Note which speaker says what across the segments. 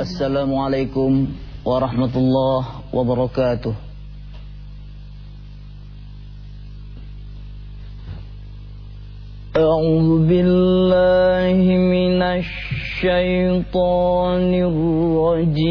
Speaker 1: Assalamualaikum warahmatullahi wabarakatuh. أعوذ بالله من الشيطان الرجيم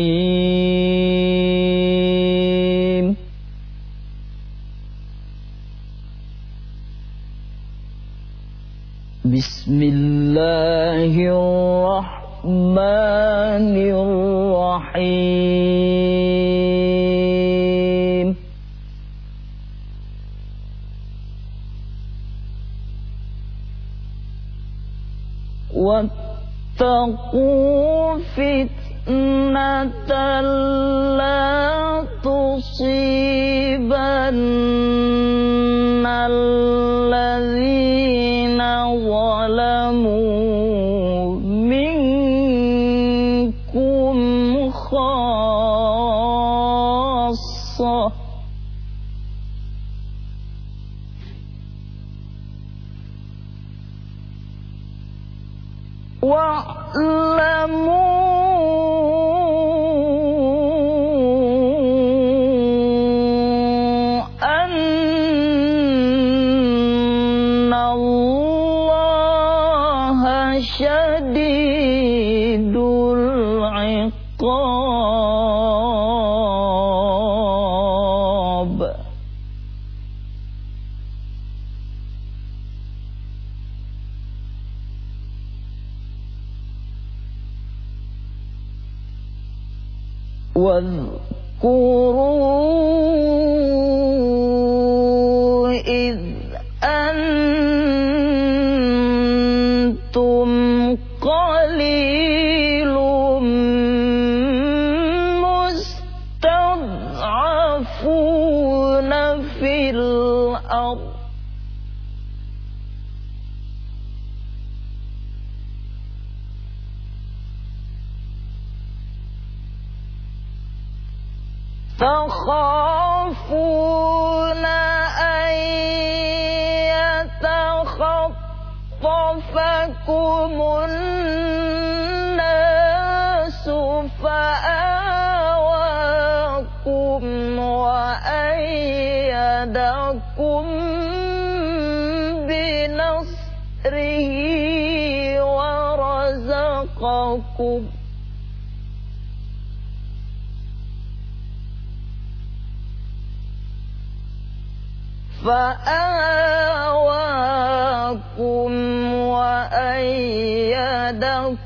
Speaker 1: واذكروا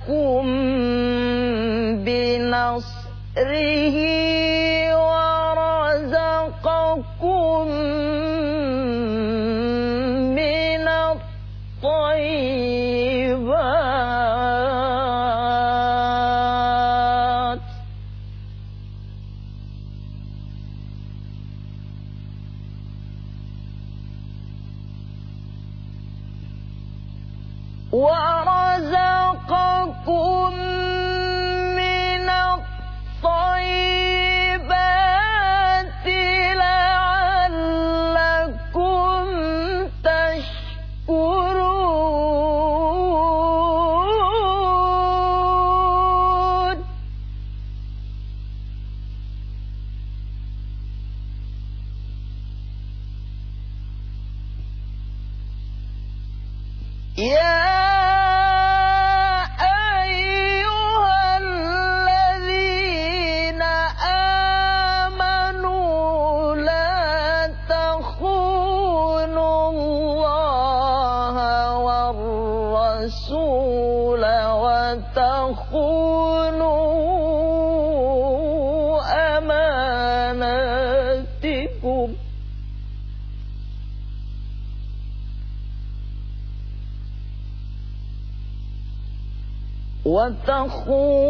Speaker 1: يحكم بنصره ورزقكم من الطيبات ورزقكم whole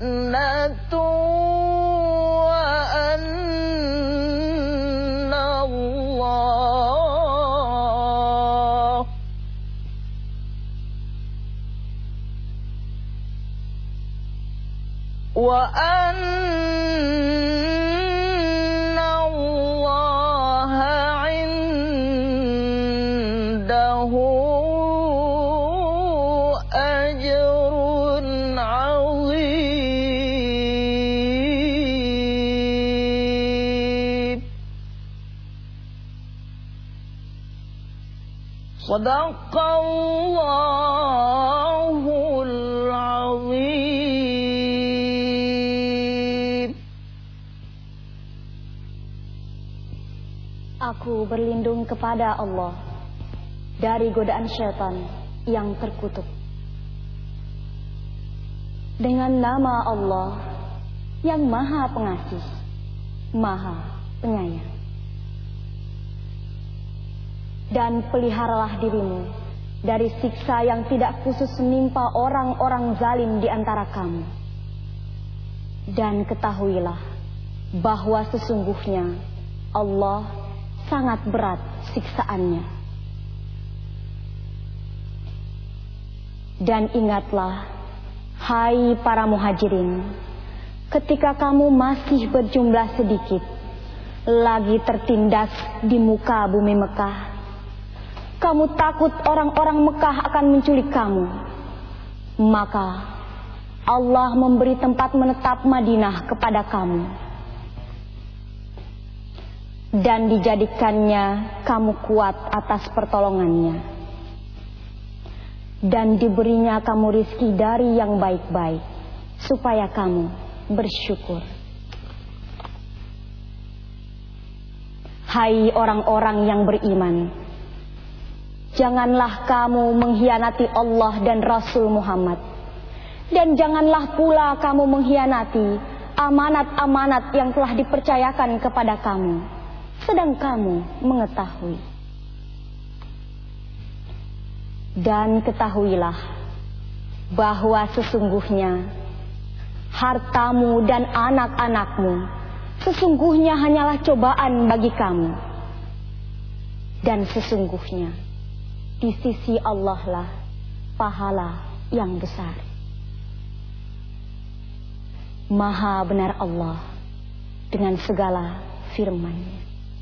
Speaker 1: فتنة
Speaker 2: kepada Allah dari godaan syaitan yang terkutuk. Dengan nama Allah yang maha pengasih, maha penyayang. Dan peliharalah dirimu dari siksa yang tidak khusus menimpa orang-orang zalim di antara kamu. Dan ketahuilah bahwa sesungguhnya Allah sangat berat siksaannya. Dan ingatlah, hai para muhajirin, ketika kamu masih berjumlah sedikit, lagi tertindas di muka bumi Mekah, kamu takut orang-orang Mekah akan menculik kamu. Maka Allah memberi tempat menetap Madinah kepada kamu dan dijadikannya kamu kuat atas pertolongannya. Dan diberinya kamu rizki dari yang baik-baik, supaya kamu bersyukur. Hai orang-orang yang beriman, janganlah kamu mengkhianati Allah dan Rasul Muhammad. Dan janganlah pula kamu mengkhianati amanat-amanat yang telah dipercayakan kepada kamu sedang kamu mengetahui. Dan ketahuilah bahwa sesungguhnya hartamu dan anak-anakmu sesungguhnya hanyalah cobaan bagi kamu. Dan sesungguhnya di sisi Allah lah pahala yang besar. Maha benar Allah dengan segala firman-Nya.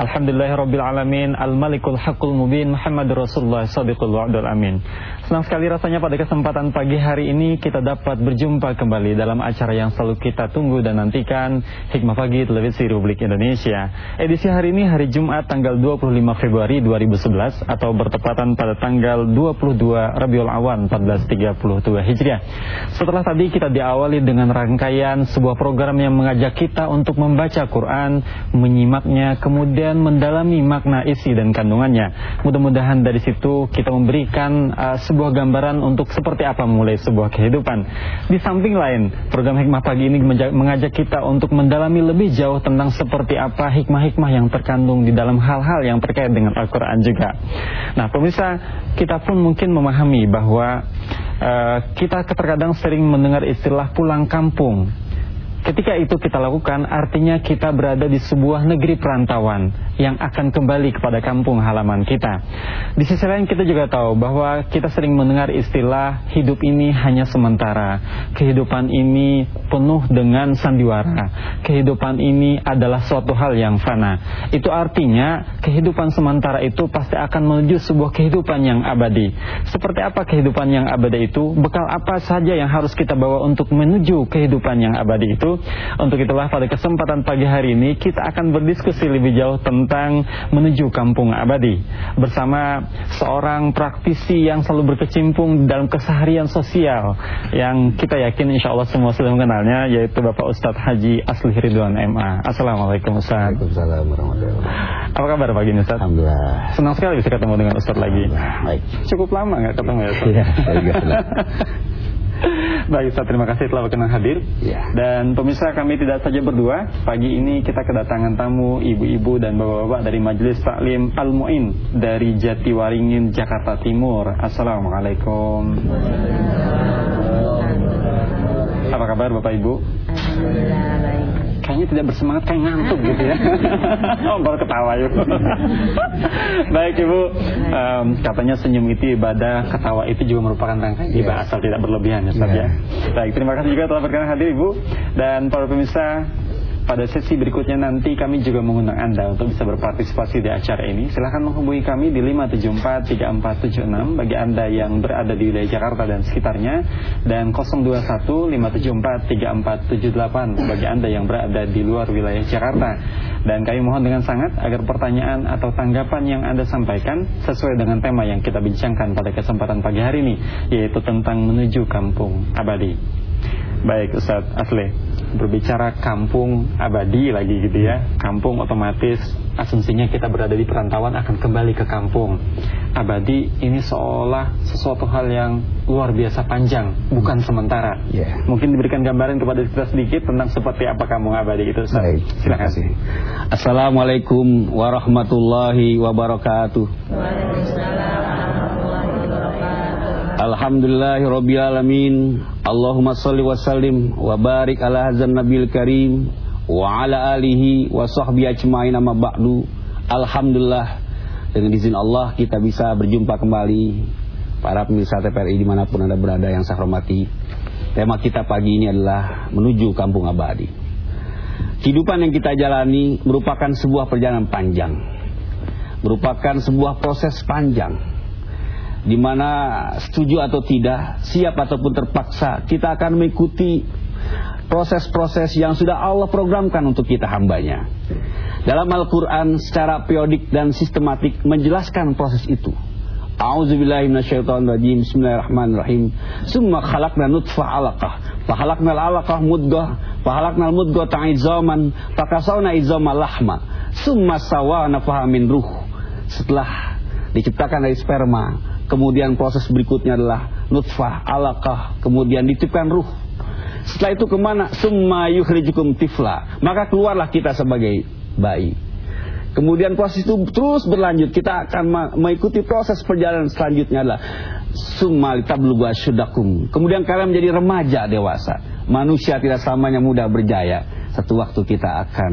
Speaker 3: Alhamdulillahirrabbilalamin. Al-Malikul Hakul Mubin Muhammad Rasulullah Sadiqul Wa'adul Amin. Senang sekali rasanya pada kesempatan pagi hari ini Kita dapat berjumpa kembali Dalam acara yang selalu kita tunggu dan nantikan. Hikmah Pagi Televisi Republik Indonesia. Edisi hari ini hari Jumat tanggal 25 Februari 2011 Atau bertepatan pada tanggal 22 Rabiul Awan 1432 Hijriah. Setelah tadi kita diawali dengan rangkaian Sebuah program yang mengajak kita untuk membaca Quran Menyimaknya kemudian mendalami makna isi dan kandungannya. Mudah-mudahan dari situ kita memberikan uh, sebuah gambaran untuk seperti apa mulai sebuah kehidupan. Di samping lain, program Hikmah Pagi ini mengajak kita untuk mendalami lebih jauh tentang seperti apa hikmah-hikmah yang terkandung di dalam hal-hal yang terkait dengan Al-Quran juga. Nah, pemirsa, kita pun mungkin memahami bahwa uh, kita terkadang sering mendengar istilah pulang kampung. Ketika itu kita lakukan artinya kita berada di sebuah negeri perantauan yang akan kembali kepada kampung halaman kita. Di sisi lain kita juga tahu bahwa kita sering mendengar istilah hidup ini hanya sementara. Kehidupan ini penuh dengan sandiwara. Kehidupan ini adalah suatu hal yang fana. Itu artinya kehidupan sementara itu pasti akan menuju sebuah kehidupan yang abadi. Seperti apa kehidupan yang abadi itu? Bekal apa saja yang harus kita bawa untuk menuju kehidupan yang abadi itu? Untuk itulah pada kesempatan pagi hari ini kita akan berdiskusi lebih jauh tentang menuju kampung abadi bersama seorang praktisi yang selalu berkecimpung dalam keseharian sosial yang kita yakin insya Allah semua sudah mengenalnya yaitu Bapak Ustadz Haji Asli Ridwan MA. Assalamualaikum Ustadz.
Speaker 4: Waalaikumsalam warahmatullahi
Speaker 3: Apa kabar pagi ini Ustadz?
Speaker 4: Alhamdulillah.
Speaker 3: Senang sekali bisa ketemu dengan Ustadz lagi.
Speaker 4: Baik.
Speaker 3: Cukup lama nggak ketemu ya Ustadz?
Speaker 4: Iya.
Speaker 3: Baik Ustaz, terima kasih telah berkenan hadir.
Speaker 4: Ya.
Speaker 3: Dan pemirsa kami tidak saja berdua, pagi ini kita kedatangan tamu ibu-ibu dan bapak-bapak dari Majelis Taklim Al-Mu'in dari Jatiwaringin, Jakarta Timur. Assalamualaikum. Apa kabar Bapak Ibu? Kayaknya tidak bersemangat, kayak ngantuk gitu ya. oh, baru ketawa yuk. Baik Ibu, Em, katanya senyum itu ibadah, ketawa itu juga merupakan rangkaian ibadah asal tidak berlebihan ya Ustaz ya. Baik, terima kasih juga telah berkenan hadir Ibu dan para pemirsa pada sesi berikutnya nanti kami juga mengundang Anda untuk bisa berpartisipasi di acara ini. Silahkan menghubungi kami di 5743476 bagi Anda yang berada di wilayah Jakarta dan sekitarnya dan 0215743478 bagi Anda yang berada di luar wilayah Jakarta. Dan kami mohon dengan sangat agar pertanyaan atau tanggapan yang Anda sampaikan sesuai dengan tema yang kita bincangkan pada kesempatan pagi hari ini yaitu tentang menuju kampung abadi. Baik Ustaz Asle Berbicara kampung abadi lagi gitu ya Kampung otomatis Asumsinya kita berada di perantauan akan kembali ke kampung Abadi ini seolah sesuatu hal yang luar biasa panjang Bukan sementara
Speaker 4: Ya.
Speaker 3: Mungkin diberikan gambaran kepada kita sedikit Tentang seperti apa kampung abadi itu Ustaz
Speaker 4: Baik, terima
Speaker 3: Silakan
Speaker 4: kasih.
Speaker 5: Assalamualaikum warahmatullahi wabarakatuh. Alhamdulillahi alamin. Allahumma salli wa sallim wa barik ala hadzal nabil karim wa ala alihi wa sahbihi ajmain amma ba'du. Alhamdulillah dengan izin Allah kita bisa berjumpa kembali para pemirsa TPRI di mana pun anda berada yang saya hormati. Tema kita pagi ini adalah menuju kampung abadi. Kehidupan yang kita jalani merupakan sebuah perjalanan panjang. Merupakan sebuah proses panjang. Di mana setuju atau tidak, siap ataupun terpaksa, kita akan mengikuti proses-proses yang sudah Allah programkan untuk kita hambanya. Dalam Al-Quran secara periodik dan sistematik menjelaskan proses itu. A'udzubillahi minasyaitonirrajim. Bismillahirrahmanirrahim. Summa khalaqna nutfah 'alaqah, fa khalaqnal 'alaqah mudghah, fa khalaqnal mudghah ta'izaman, fa kasawna izama lahma, summa sawana faha min ruh. Setelah diciptakan dari sperma, kemudian proses berikutnya adalah nutfah 'alaqah, kemudian ditiupkan ruh. Setelah itu ke mana? Summa yukhrijukum tifla. Maka keluarlah kita sebagai bayi. Kemudian proses itu terus berlanjut. Kita akan mengikuti proses perjalanan selanjutnya adalah summa litablugu asyuddakum. Kemudian kalian menjadi remaja dewasa. Manusia tidak selamanya mudah berjaya. Satu waktu kita akan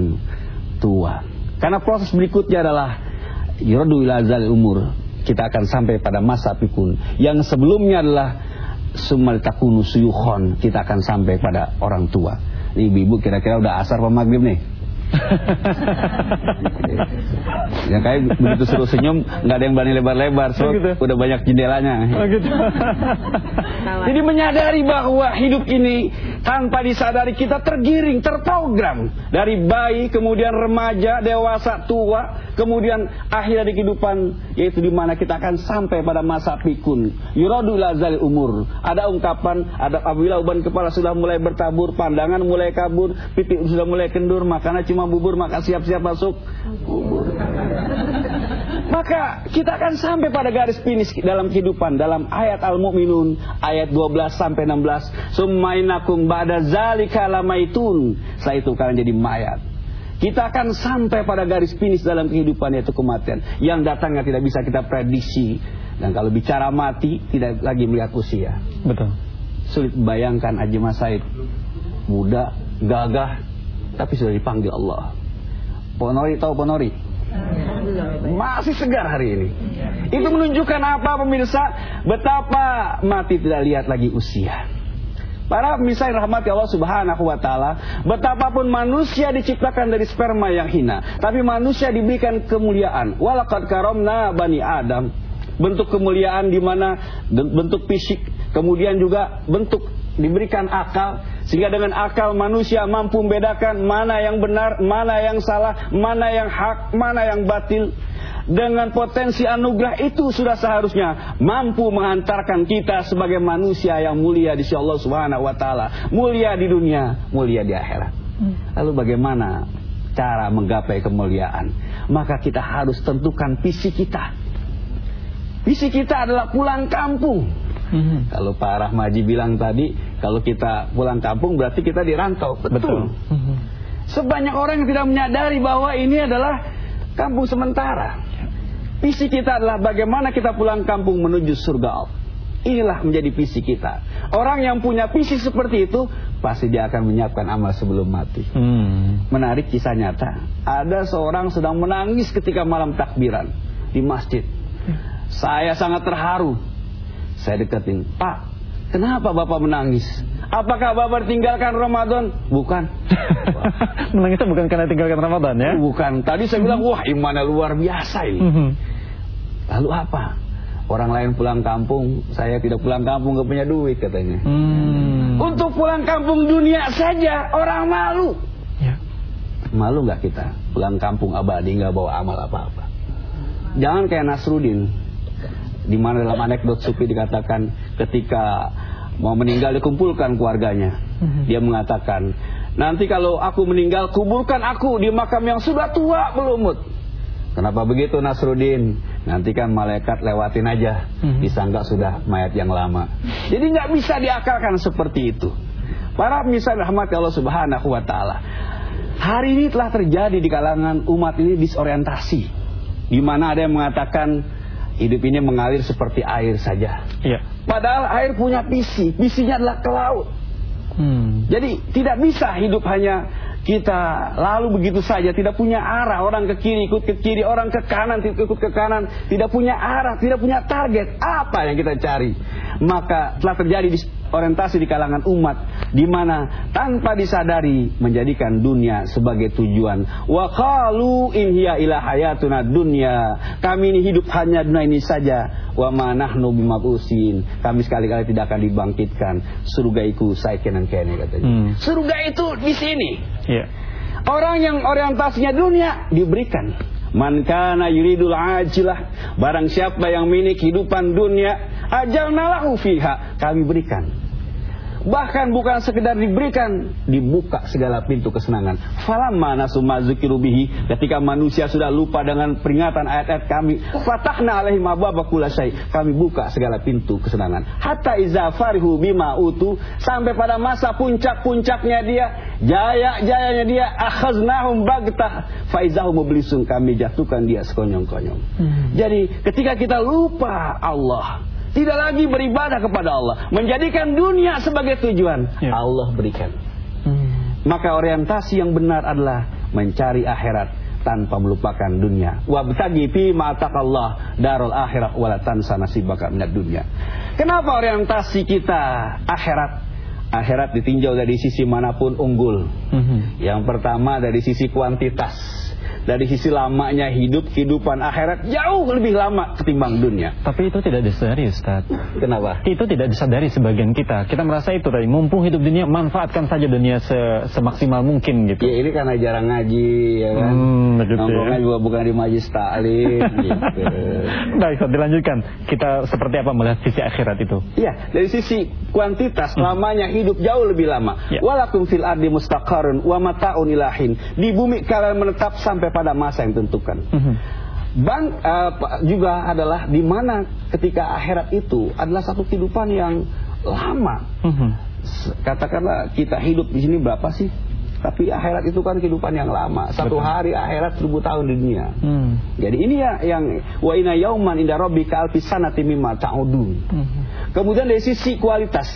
Speaker 5: tua. Karena proses berikutnya adalah yuradu ila umur. Kita akan sampai pada masa pikun. Yang sebelumnya adalah summal takunu suyukhon. Kita akan sampai pada orang tua. Ibu-ibu kira-kira udah asar apa maghrib nih? ya kayak begitu suruh senyum nggak ada yang berani lebar-lebar so
Speaker 3: Oh, gitu.
Speaker 5: udah banyak jendelanya
Speaker 3: Oh gitu.
Speaker 5: jadi menyadari bahwa hidup ini tanpa disadari kita tergiring, terprogram dari bayi, kemudian remaja, dewasa, tua, kemudian akhir dari kehidupan yaitu di mana kita akan sampai pada masa pikun. Yuradu lazal umur. Ada ungkapan, ada apabila uban kepala sudah mulai bertabur, pandangan mulai kabur, pipi sudah mulai kendur, makannya cuma bubur, maka siap-siap masuk kubur. Maka kita akan sampai pada garis finish dalam kehidupan dalam ayat Al-Mu'minun ayat 12 sampai 16. Summainakum ba'da zalika lamaitun. Setelah itu kalian jadi mayat. Kita akan sampai pada garis finish dalam kehidupan yaitu kematian yang datangnya tidak bisa kita prediksi. Dan kalau bicara mati tidak lagi melihat usia.
Speaker 3: Betul.
Speaker 5: Sulit bayangkan Haji Mas Said muda, gagah, tapi sudah dipanggil Allah. Ponori tahu Ponori? Masih segar hari ini. Itu menunjukkan apa pemirsa? Betapa mati tidak lihat lagi usia. Para pemirsa yang rahmati Allah subhanahu wa ta'ala Betapapun manusia diciptakan dari sperma yang hina Tapi manusia diberikan kemuliaan Walakad karomna bani Adam Bentuk kemuliaan di mana bentuk fisik Kemudian juga bentuk diberikan akal Sehingga dengan akal manusia mampu membedakan Mana yang benar, mana yang salah Mana yang hak, mana yang batil dengan potensi anugerah itu sudah seharusnya mampu mengantarkan kita sebagai manusia yang mulia di sisi Allah Subhanahu wa taala, mulia di dunia, mulia di akhirat. Lalu bagaimana cara menggapai kemuliaan? Maka kita harus tentukan visi kita. Visi kita adalah pulang kampung.
Speaker 3: Mhm.
Speaker 5: Kalau Pak Rahmaji bilang tadi, kalau kita pulang kampung berarti kita dirantau. Betul.
Speaker 3: Mhm.
Speaker 5: Sebanyak orang yang tidak menyadari bahwa ini adalah kampung sementara. Visi kita adalah bagaimana kita pulang kampung menuju surga Allah. Inilah menjadi visi kita. Orang yang punya visi seperti itu, pasti dia akan menyiapkan amal sebelum mati.
Speaker 3: Hmm.
Speaker 5: Menarik kisah nyata. Ada seorang sedang menangis ketika malam takbiran di masjid. Saya sangat terharu. Saya deketin, Pak, kenapa Bapak menangis? Apakah Bapak tinggalkan Ramadan? Bukan.
Speaker 3: Menangisnya bukan karena tinggalkan Ramadan ya?
Speaker 5: Bukan. Tadi saya bilang, wah imannya luar biasa ini.
Speaker 3: Mhm.
Speaker 5: Lalu apa? Orang lain pulang kampung, saya tidak pulang kampung, gak punya duit katanya.
Speaker 3: Hmm.
Speaker 5: Untuk pulang kampung dunia saja, orang malu.
Speaker 3: Ya.
Speaker 5: Malu nggak kita pulang kampung abadi nggak bawa amal apa-apa? Jangan kayak Nasrudin, di mana dalam anekdot Sufi dikatakan ketika mau meninggal dikumpulkan keluarganya, dia mengatakan nanti kalau aku meninggal kuburkan aku di makam yang sudah tua belumut. Kenapa begitu Nasrudin? Nanti kan malaikat lewatin aja,
Speaker 3: Mhm.
Speaker 5: disangka sudah mayat yang lama. Jadi nggak bisa diakalkan seperti itu. Para misal rahmat Allah Subhanahu wa taala. Hari ini telah terjadi di kalangan umat ini disorientasi. Di mana ada yang mengatakan hidup ini mengalir seperti air saja.
Speaker 3: Iya.
Speaker 5: Padahal air punya visi, visinya adalah ke laut.
Speaker 3: Hmm.
Speaker 5: Jadi tidak bisa hidup hanya kita lalu begitu saja tidak punya arah orang ke kiri ikut ke kiri orang ke kanan ikut ke kanan tidak punya arah tidak punya target apa yang kita cari maka telah terjadi orientasi di kalangan umat di mana tanpa disadari menjadikan dunia sebagai tujuan wa qalu in hiya ila hayatuna dunya kami ini hidup hanya dunia ini saja wa ma nahnu bimabusin kami sekali-kali tidak akan dibangkitkan surga itu saya kenan kene katanya
Speaker 3: Hmm.
Speaker 5: surga itu di sini
Speaker 3: Iya.
Speaker 5: Orang yang orientasinya dunia diberikan. Man kana yuridul ajilah. Barang siapa yang memiliki kehidupan dunia, ajalna lahu fiha. Kami berikan. Bahkan bukan sekedar diberikan, dibuka segala pintu kesenangan. Falamma nasu mazukiru bihi, ketika manusia sudah lupa dengan peringatan ayat-ayat kami, fatahna alaihim ababa kulasai. Kami buka segala pintu kesenangan. Hatta iza farihu bima utu, sampai pada masa puncak-puncaknya dia, jaya-jayanya dia, akhaznahum bagtah, faizahum mublisun. Kami jatuhkan dia sekonyong-konyong. Jadi ketika kita lupa Allah, tidak lagi beribadah kepada Allah, menjadikan dunia sebagai tujuan,
Speaker 3: Ya.
Speaker 5: Allah berikan.
Speaker 3: Hmm.
Speaker 5: Maka orientasi yang benar adalah mencari akhirat tanpa melupakan dunia. Wabtagi fi ma Allah darul akhirah wala tansa nasibaka minad dunya. Kenapa orientasi kita akhirat? Akhirat ditinjau dari sisi mana pun unggul.
Speaker 3: Mhm.
Speaker 5: Yang pertama dari sisi kuantitas. Dari sisi lamanya hidup, kehidupan akhirat jauh lebih lama ketimbang dunia.
Speaker 3: Tapi itu tidak disadari Ustaz.
Speaker 5: Kenapa?
Speaker 3: Itu tidak disadari sebagian kita. Kita merasa itu tadi, mumpung hidup dunia, manfaatkan saja dunia se- semaksimal mungkin gitu.
Speaker 5: Ya ini karena jarang ngaji ya kan.
Speaker 3: Hmm, ya.
Speaker 5: juga bukan di majlis taklim gitu.
Speaker 3: Baik, Ustaz, dilanjutkan. Kita seperti apa melihat sisi akhirat itu?
Speaker 5: Iya, dari sisi kuantitas lamanya hidup jauh lebih lama.
Speaker 3: Ya.
Speaker 5: Walakum fil ardi mustaqarrun wa mataun ilahin. Di bumi kalian menetap sampai pada masa yang tentukan.
Speaker 3: Mhm.
Speaker 5: Bang eh, pa- juga adalah di mana ketika akhirat itu adalah satu kehidupan yang lama.
Speaker 3: Mhm.
Speaker 5: S- Katakanlah kita hidup di sini berapa sih? Tapi akhirat itu kan kehidupan yang lama. Satu
Speaker 3: Betul.
Speaker 5: hari akhirat seribu tahun di dunia.
Speaker 3: Hmm.
Speaker 5: Jadi ini ya yang wa inna yauman inda rabbika alfi sanati mimma ta'udun.
Speaker 3: Mhm.
Speaker 5: Kemudian dari sisi kualitas,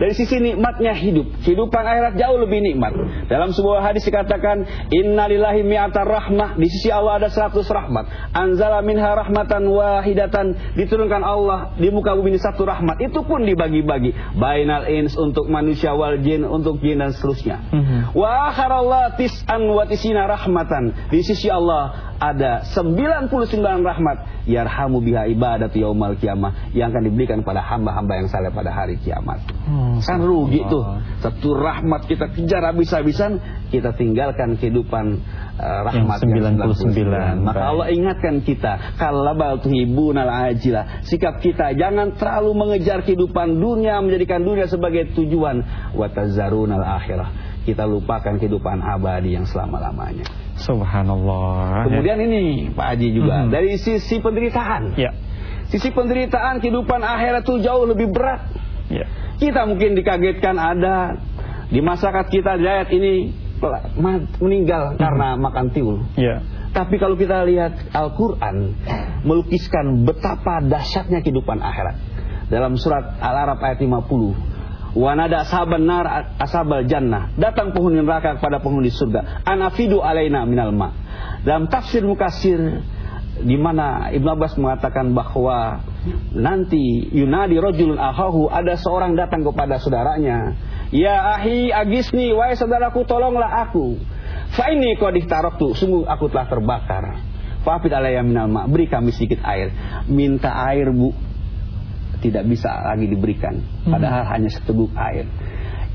Speaker 5: dari sisi nikmatnya hidup, kehidupan akhirat jauh lebih nikmat. Dalam sebuah hadis dikatakan, Innalillahi mi'atar rahmah, di sisi Allah ada 100 rahmat. Anzala minha rahmatan wahidatan, diturunkan Allah di muka bumi ini satu rahmat. Itu pun dibagi-bagi. Bainal ins untuk manusia wal jin, untuk jin dan seterusnya.
Speaker 3: Mhm.
Speaker 5: Wa akharallah tis'an wa tisina rahmatan. Di sisi Allah ada 99 rahmat yarhamu biha ibadat yaumal kiamah yang akan diberikan pada hamba-hamba yang saleh pada hari kiamat.
Speaker 3: Oh,
Speaker 5: Kan rugi tuh.
Speaker 3: subhanallah.
Speaker 5: Satu rahmat kita kejar habis-habisan, kita tinggalkan kehidupan uh, rahmat
Speaker 3: Yang 99.
Speaker 5: Maka
Speaker 3: Baik.
Speaker 5: Allah ingatkan kita, kalabal tuhibunal ajilah. Sikap kita jangan terlalu mengejar kehidupan dunia, menjadikan dunia sebagai tujuan. Watazarunal akhirah. Kita lupakan kehidupan abadi yang selama-lamanya.
Speaker 3: Subhanallah.
Speaker 5: Kemudian ini Pak Haji juga
Speaker 3: Mhm.
Speaker 5: dari sisi penderitaan.
Speaker 3: ya.
Speaker 5: Sisi penderitaan kehidupan akhirat itu jauh lebih berat.
Speaker 3: Ya.
Speaker 5: Kita mungkin dikagetkan ada di masyarakat kita lihat ini meninggal karena makan tiul.
Speaker 3: Ya.
Speaker 5: Tapi kalau kita lihat Al-Quran melukiskan betapa dahsyatnya kehidupan akhirat. Dalam surat Al-Arab ayat 50. Wanada ashaban nar ashabal jannah. Datang penghuni neraka kepada penghuni surga. Anafidu alaina minal ma. Dalam tafsir mukasir di mana Ibnu Abbas mengatakan bahwa nanti yunadi rajulun ahahu ada seorang datang kepada saudaranya. Ya ahi agisni wahai saudaraku tolonglah aku. Fa ini qad tu sungguh aku telah terbakar. Fafid alayya minal ma beri kami sedikit air. Minta air bu. Tidak bisa lagi diberikan. Padahal hmm. hanya seteguk air.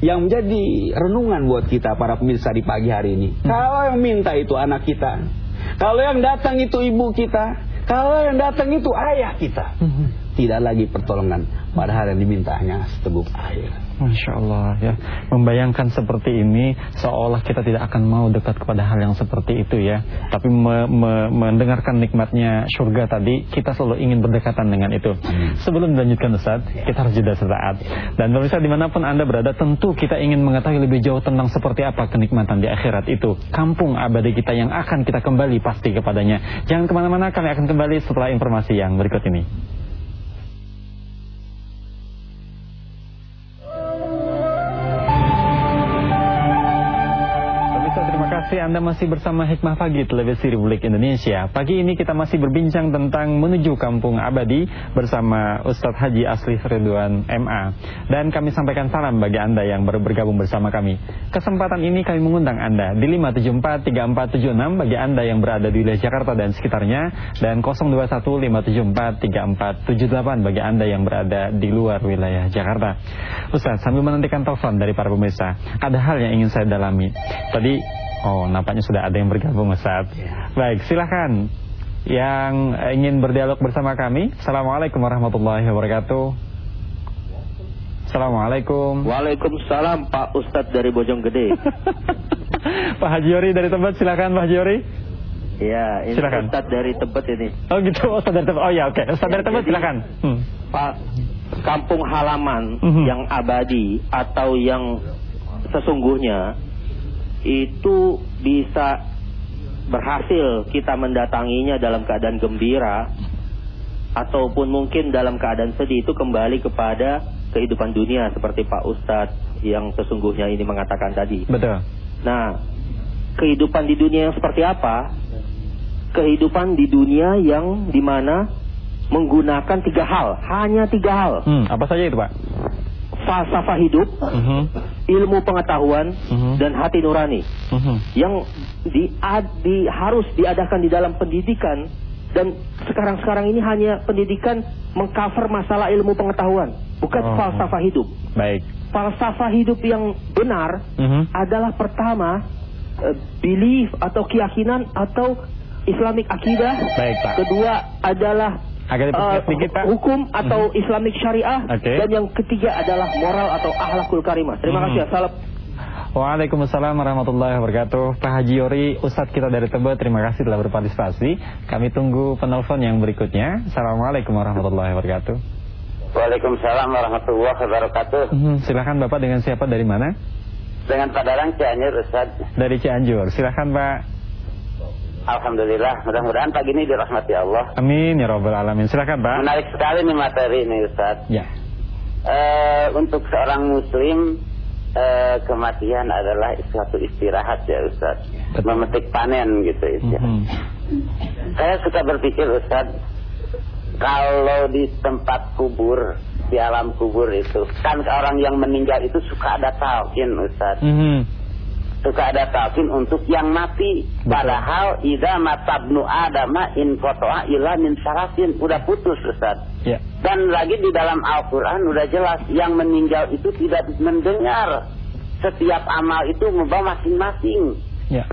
Speaker 5: Yang menjadi renungan buat kita para pemirsa di pagi hari ini. Hmm. kalau yang minta itu anak kita kalau yang datang itu ibu kita, kalau yang datang itu ayah kita. Mhm. Tidak lagi pertolongan, padahal yang diminta hanya seteguk air.
Speaker 3: Masya Allah ya. Membayangkan seperti ini Seolah kita tidak akan mau dekat kepada hal yang seperti itu ya. Tapi me me mendengarkan nikmatnya surga tadi Kita selalu ingin berdekatan dengan itu. Sebelum dilanjutkan Ustaz Kita harus jeda sesaat. Dan pemirsa di mana pun Anda berada Tentu kita ingin mengetahui lebih jauh tentang seperti apa kenikmatan di akhirat itu. Kampung abadi kita yang akan kita kembali pasti kepadanya. Jangan ke mana-mana kami akan kembali setelah informasi yang berikut ini kasih. Anda masih bersama Hikmah Pagi Televisi Republik Indonesia. Pagi ini kita masih berbincang tentang menuju kampung abadi Bersama Ustadz Haji Asli Ridwan MA Dan kami sampaikan salam bagi Anda yang baru bergabung bersama kami. Kesempatan ini kami mengundang Anda di 574-3476 Bagi Anda yang berada di wilayah Jakarta dan sekitarnya Dan 021-574-3478 Bagi Anda yang berada di luar wilayah Jakarta. Ustadz sambil menantikan telepon dari para pemirsa Ada hal yang ingin saya dalami. Tadi Oh, nampaknya sudah ada yang bergabung Ustaz. Ya. Baik, silahkan yang ingin berdialog bersama kami. Assalamualaikum warahmatullahi wabarakatuh. Assalamualaikum.
Speaker 4: Waalaikumsalam Pak Ustadz dari Bojonggede.
Speaker 3: Pak Haji Yori dari Tebet, silakan Pak Haji Yori.
Speaker 4: Iya, ini silakan. Ustadz dari Tebet ini.
Speaker 3: Oh gitu, Ustadz dari Tebet. Oh ya, oke. Okay. Ustadz ya, dari Tebet silakan.
Speaker 4: Hmm. Pak, kampung halaman mm -hmm. yang abadi atau yang sesungguhnya itu bisa berhasil kita mendatanginya dalam keadaan gembira ataupun mungkin dalam keadaan sedih itu kembali kepada kehidupan dunia seperti Pak Ustadz yang sesungguhnya ini mengatakan tadi.
Speaker 3: Betul.
Speaker 4: Nah, kehidupan di dunia yang seperti apa? Kehidupan di dunia yang di mana menggunakan tiga hal, hanya tiga hal.
Speaker 3: Hmm, apa saja itu Pak?
Speaker 4: Falsafah hidup, uh mhm. -huh. ilmu pengetahuan, uh mhm. -huh. dan hati nurani uh mhm. -huh. yang di, di, harus diadakan di dalam pendidikan dan sekarang-sekarang ini hanya pendidikan mengcover masalah ilmu pengetahuan, bukan oh. falsafah hidup.
Speaker 3: Baik.
Speaker 4: Falsafah hidup yang benar uh -huh. adalah pertama uh, belief atau keyakinan atau Islamic akidah.
Speaker 3: Baik, Pak.
Speaker 4: Kedua adalah
Speaker 3: Agak uh, sedikit Pak.
Speaker 4: Hukum atau mm-hmm. Islamic syariah
Speaker 3: okay.
Speaker 4: dan yang ketiga adalah moral atau akhlakul karimah. Terima hmm. kasih. Assalam.
Speaker 3: Waalaikumsalam warahmatullahi wabarakatuh Pak Haji Yori, Ustadz kita dari Tebet Terima kasih telah berpartisipasi Kami tunggu penelpon yang berikutnya Assalamualaikum warahmatullahi wabarakatuh
Speaker 6: Waalaikumsalam warahmatullahi wabarakatuh
Speaker 3: hmm, Silahkan Bapak dengan siapa dari mana?
Speaker 6: Dengan Pak Darang Cianjur Ustadz
Speaker 3: Dari Cianjur, silahkan Pak
Speaker 6: Alhamdulillah, mudah-mudahan pagi ini dirahmati Allah.
Speaker 3: Amin ya robbal alamin. Silakan Pak.
Speaker 6: Menarik sekali nih materi ini Ustaz.
Speaker 3: Ya.
Speaker 6: Uh, untuk seorang muslim uh, kematian adalah suatu istirahat ya Ustaz. Betul. Memetik panen gitu ya. Mm -hmm. Saya suka berpikir Ustaz, kalau di tempat kubur di alam kubur itu kan orang yang meninggal itu suka ada talqin Ustaz. Mm -hmm suka ada talqin untuk yang mati. Padahal ida matabnu adama in kotoa ila min sarafin udah putus Ustaz.
Speaker 3: Ya.
Speaker 6: Dan lagi di dalam Al-Qur'an udah jelas yang meninggal itu tidak mendengar setiap amal itu membawa masing-masing.
Speaker 3: Ya.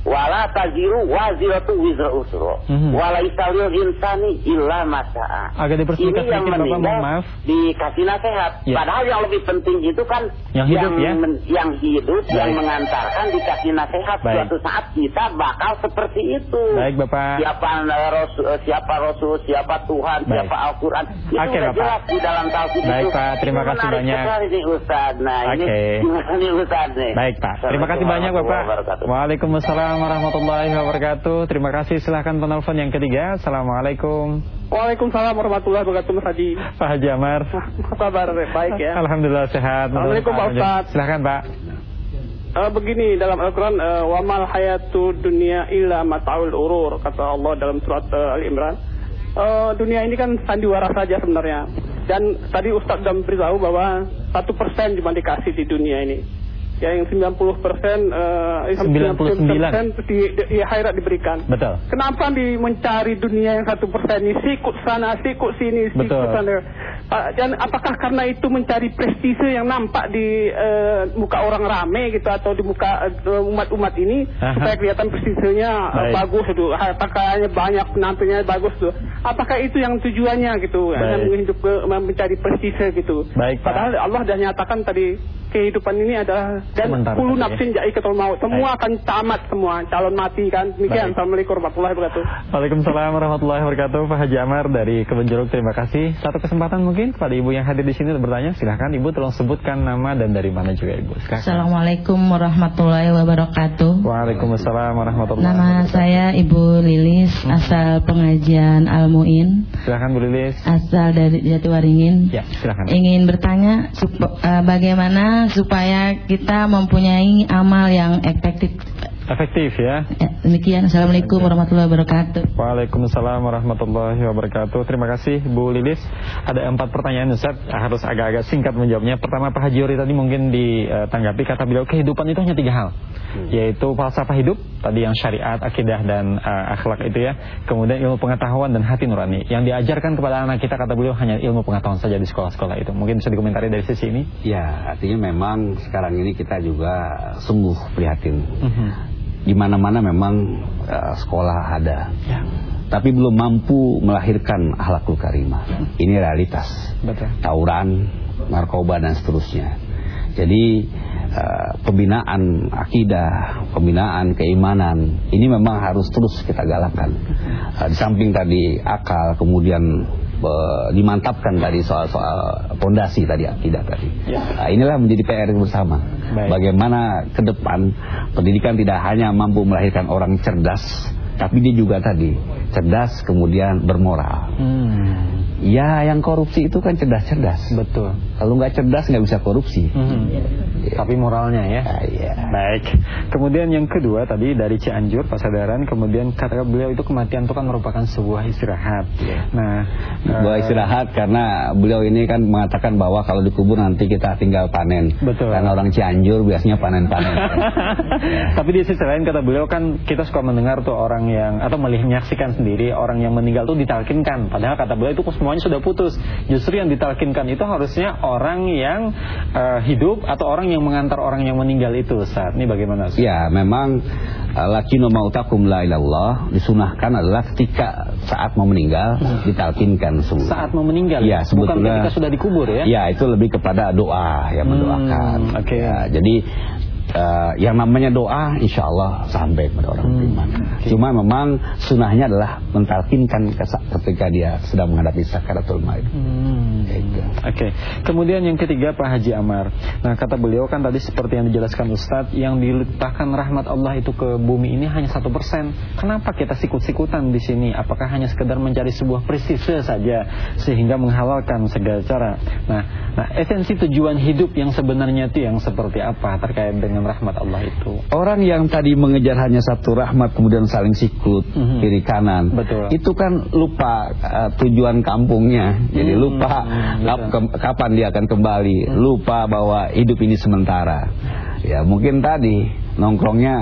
Speaker 6: Wala taziru waziratu wizra usro
Speaker 3: Mhm.
Speaker 6: wala isalil insani illa masa'a
Speaker 3: Agak dipersingkat
Speaker 6: ini yang
Speaker 3: sedikit, Bapak, mohon maaf.
Speaker 6: dikasih nasihat
Speaker 3: Ya.
Speaker 6: padahal yang lebih penting itu kan
Speaker 3: Yang hidup, ya?
Speaker 6: men- yang hidup
Speaker 3: Baik.
Speaker 6: yang mengantarkan dikasih nasihat
Speaker 3: Baik.
Speaker 6: suatu saat kita bakal seperti itu
Speaker 3: Baik, Bapak.
Speaker 6: siapa eh, rasul eh, siapa rasul siapa Tuhan
Speaker 3: Baik.
Speaker 6: siapa Al-Quran itu
Speaker 3: Oke,
Speaker 6: udah
Speaker 3: Bapak.
Speaker 6: jelas di dalam tauhid
Speaker 3: Baik,
Speaker 6: itu
Speaker 3: Pak. Terima
Speaker 6: Ini
Speaker 3: kasih banyak.
Speaker 6: sekali nih Ustaz nah ini
Speaker 3: Oke.
Speaker 6: gimana nih Ustaz nih
Speaker 3: Baik Pak, terima kasih banyak Bapak.
Speaker 6: wabarakatuh.
Speaker 3: Waalaikumsalam warahmatullahi wabarakatuh. Terima kasih. Silahkan penelpon yang ketiga. Assalamualaikum.
Speaker 7: Waalaikumsalam warahmatullahi wabarakatuh Mas Haji.
Speaker 3: Pak Haji Amar.
Speaker 7: Apa kabar? Baik ya.
Speaker 3: Alhamdulillah sehat.
Speaker 7: Assalamualaikum, Pak Ustaz.
Speaker 3: Silahkan Pak.
Speaker 7: Eh, begini dalam Al-Quran eh, wamal hayatu dunia illa mataul urur kata Allah dalam surat eh, Al Imran. Eh, dunia ini kan sandiwara saja sebenarnya. Dan tadi Ustadz sudah memberitahu bahwa satu persen cuma dikasih di dunia ini. Ya yang 90 persen, eh,
Speaker 3: 99.
Speaker 7: di, di, di akhirat diberikan.
Speaker 3: Betul.
Speaker 7: Kenapa di mencari dunia yang satu persen ini sikut sana, sikut sini, sikut
Speaker 3: Betul.
Speaker 7: sana? Ah, dan apakah karena itu mencari prestise yang nampak di eh, muka orang rame gitu atau di muka eh, umat-umat ini
Speaker 3: Aha.
Speaker 7: supaya kelihatan prestisenya eh,
Speaker 3: Baik.
Speaker 7: bagus itu, pakaiannya banyak, penampilannya bagus tuh. Apakah itu yang tujuannya gitu? Yang hidup ke, mencari prestise gitu.
Speaker 3: Baik, Pak.
Speaker 7: Padahal Allah sudah nyatakan tadi kehidupan ini adalah dan
Speaker 3: Sementara
Speaker 7: puluh
Speaker 3: ya.
Speaker 7: nafsin jaikatul maut. Semua akan tamat semua, calon mati kan. Demikian.
Speaker 3: Baik.
Speaker 7: Assalamualaikum warahmatullahi wabarakatuh.
Speaker 3: Waalaikumsalam warahmatullahi wabarakatuh. Pak Haji Amar dari Kebun Jeruk. Terima kasih. Satu kesempatan mungkin kepada ibu yang hadir di sini untuk bertanya. Silahkan ibu tolong sebutkan nama dan dari mana juga ibu. Silahkan.
Speaker 8: Assalamualaikum warahmatullahi wabarakatuh.
Speaker 3: Waalaikumsalam warahmatullahi
Speaker 8: Nama
Speaker 3: wabarakatuh.
Speaker 8: saya Ibu Lilis, asal pengajian Al-Muin,
Speaker 3: Silahkan Bu Lilis.
Speaker 8: asal dari Jatiwaringin.
Speaker 3: Ya, silahkan.
Speaker 8: Ingin bertanya eh, bagaimana supaya kita mempunyai amal yang efektif.
Speaker 3: Efektif ya.
Speaker 8: Ya, demikian. Assalamualaikum warahmatullahi wabarakatuh.
Speaker 3: Waalaikumsalam warahmatullahi wabarakatuh. Terima kasih Bu Lilis. Ada empat pertanyaan Ustaz, harus agak-agak singkat menjawabnya. Pertama Pak Haji Ori tadi mungkin ditanggapi kata beliau kehidupan itu hanya tiga hal, yaitu falsafah hidup tadi yang syariat, akidah dan eh, akhlak itu ya. Kemudian ilmu pengetahuan dan hati nurani. Yang diajarkan kepada anak kita kata beliau hanya ilmu pengetahuan saja di sekolah-sekolah itu. Mungkin bisa dikomentari dari sisi ini.
Speaker 5: Ya, artinya memang sekarang ini kita juga sungguh prihatin.
Speaker 3: Mhm.
Speaker 5: Di mana-mana memang eh, sekolah ada,
Speaker 3: Ya,
Speaker 5: tapi belum mampu melahirkan akhlakul karimah. Ini realitas.
Speaker 3: betul.
Speaker 5: Tawuran, narkoba dan seterusnya. Jadi eh, pembinaan akidah, pembinaan keimanan ini memang harus terus kita galakkan. Eh, di samping tadi akal, kemudian dimantapkan tadi soal-soal pondasi tadi akidah tadi.
Speaker 3: Ya.
Speaker 5: Nah, inilah menjadi PR bersama.
Speaker 3: Baik.
Speaker 5: Bagaimana ke depan pendidikan tidak hanya mampu melahirkan orang cerdas, tapi dia juga tadi cerdas kemudian bermoral.
Speaker 3: Hmm,
Speaker 5: Ya, yang korupsi itu kan cerdas-cerdas.
Speaker 3: betul.
Speaker 5: Kalau nggak cerdas nggak bisa korupsi.
Speaker 3: Mhm. Tapi moralnya ya.
Speaker 5: Ah, iya.
Speaker 3: Baik. Kemudian yang kedua tadi dari Cianjur, Pasadaran, kemudian kata beliau itu kematian itu kan merupakan sebuah istirahat. Nah,
Speaker 5: Bahwa
Speaker 3: eh,
Speaker 5: istirahat karena beliau ini kan mengatakan bahwa kalau dikubur nanti kita tinggal panen.
Speaker 3: Betul.
Speaker 5: Karena orang Cianjur biasanya panen-panen.
Speaker 3: Tapi di sisi lain kata beliau kan kita suka mendengar tuh orang yang atau melihat menyaksikan sendiri orang yang meninggal tuh ditalkinkan. Padahal kata beliau itu semuanya sudah putus. Justru yang ditalkinkan itu harusnya orang yang eh, hidup atau orang yang mengantar orang yang meninggal itu saat ini bagaimana? Ustaz?
Speaker 5: ya, memang uh, lakino mautakum la ilallah disunahkan adalah ketika saat mau meninggal ditalkinkan semua.
Speaker 3: Saat mau meninggal,
Speaker 5: Ya,
Speaker 3: bukan
Speaker 5: sebetulnya
Speaker 3: ketika sudah dikubur ya?
Speaker 5: Ya, itu lebih kepada doa yang
Speaker 3: Hmm,
Speaker 5: mendoakan.
Speaker 3: oke.
Speaker 5: Ya, jadi eh, yang namanya doa insya Allah sampai kepada orang
Speaker 3: Hmm,
Speaker 5: beriman. Cuma memang sunahnya adalah mentalkinkan ketika dia sedang menghadapi sakaratul maut.
Speaker 3: Hmm.
Speaker 5: Gitu.
Speaker 3: Oke, kemudian yang ketiga Pak Haji Amar. Nah kata beliau kan tadi seperti yang dijelaskan Ustadz, yang diletakkan rahmat Allah itu ke bumi ini hanya satu persen. Kenapa kita sikut-sikutan di sini? Apakah hanya sekedar mencari sebuah presise saja sehingga menghalalkan segala cara? Nah, nah esensi tujuan hidup yang sebenarnya itu yang seperti apa terkait dengan rahmat Allah itu?
Speaker 5: Orang yang tadi mengejar hanya satu rahmat kemudian saling sikut
Speaker 3: Mhm.
Speaker 5: kiri kanan,
Speaker 3: Betul.
Speaker 5: itu kan lupa eh, tujuan kampungnya. Jadi
Speaker 3: Hmm,
Speaker 5: lupa kap- ke- kapan dia akan kembali, lupa bahwa hidup ini sementara. Ya mungkin tadi nongkrongnya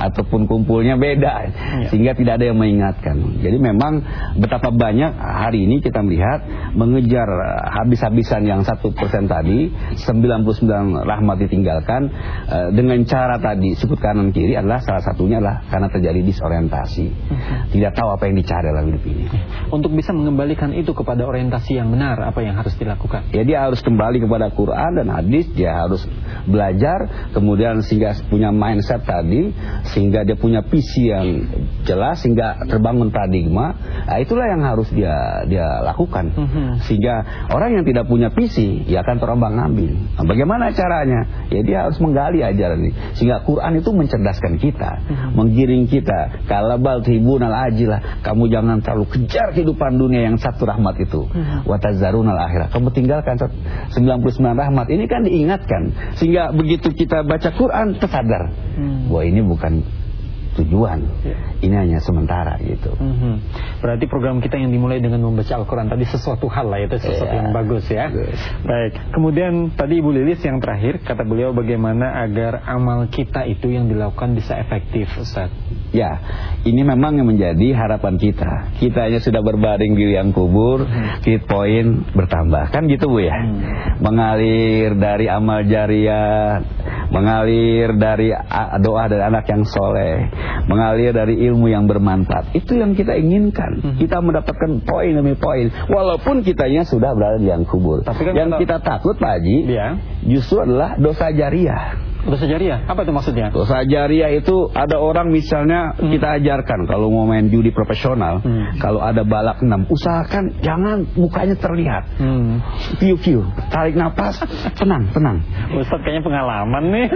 Speaker 5: ataupun kumpulnya beda ya. sehingga tidak ada yang mengingatkan. Jadi memang betapa banyak hari ini kita melihat mengejar habis-habisan yang satu persen tadi 99 rahmat ditinggalkan uh, dengan cara tadi sebut kanan kiri adalah salah satunya adalah karena terjadi disorientasi. Uh-huh. Tidak tahu apa yang dicari dalam hidup ini.
Speaker 3: Untuk bisa mengembalikan itu kepada orientasi yang benar apa yang harus dilakukan?
Speaker 5: Ya dia harus kembali kepada Quran dan hadis, dia harus belajar kemudian sehingga punya mind mindset tadi sehingga dia punya visi yang jelas sehingga terbangun paradigma nah itulah yang harus dia dia lakukan. Mhm. sehingga orang yang tidak punya visi ya akan terombang ambing nah, bagaimana caranya? Ya dia harus menggali ajaran ini. Sehingga Quran itu mencerdaskan kita mhm. menggiring kita. Kalau bal tribunal ajilah kamu jangan terlalu kejar kehidupan dunia yang satu rahmat itu. Mhm. watazarunal akhirat kamu tinggalkan 99 rahmat. Ini kan diingatkan. Sehingga begitu kita baca Quran tersadar hmm. bahwa ini bukan tujuan. Ya. Ini hanya sementara gitu. Hmm.
Speaker 3: Berarti program kita yang dimulai dengan membaca Al-Quran tadi sesuatu hal lah itu sesuatu ya. yang bagus ya. Bagus. Baik. Kemudian tadi Ibu Lilis yang terakhir kata beliau bagaimana agar amal kita itu yang dilakukan bisa efektif Ustaz.
Speaker 5: Ya, ini memang yang menjadi harapan kita. Kita hanya sudah berbaring di liang kubur, hmm. hit poin bertambah. Kan gitu Bu ya. Hmm. Mengalir dari amal jariah, mengalir dari doa dari anak yang soleh, mengalir dari ilmu yang bermanfaat. Itu yang kita inginkan. Hmm. Kita mendapatkan poin demi poin. Walaupun kitanya sudah berada di liang kubur. Tapi kan yang kita takut Pak Haji, ya. justru adalah dosa jariah.
Speaker 3: Dosa jariah? Apa itu maksudnya?
Speaker 5: Dosa jariah itu ada orang misalnya hmm. kita ajarkan kalau mau main judi profesional, hmm. kalau ada balak enam, usahakan jangan mukanya terlihat. Hmm. View, tarik nafas, tenang, tenang.
Speaker 3: Ustaz kayaknya pengalaman nih.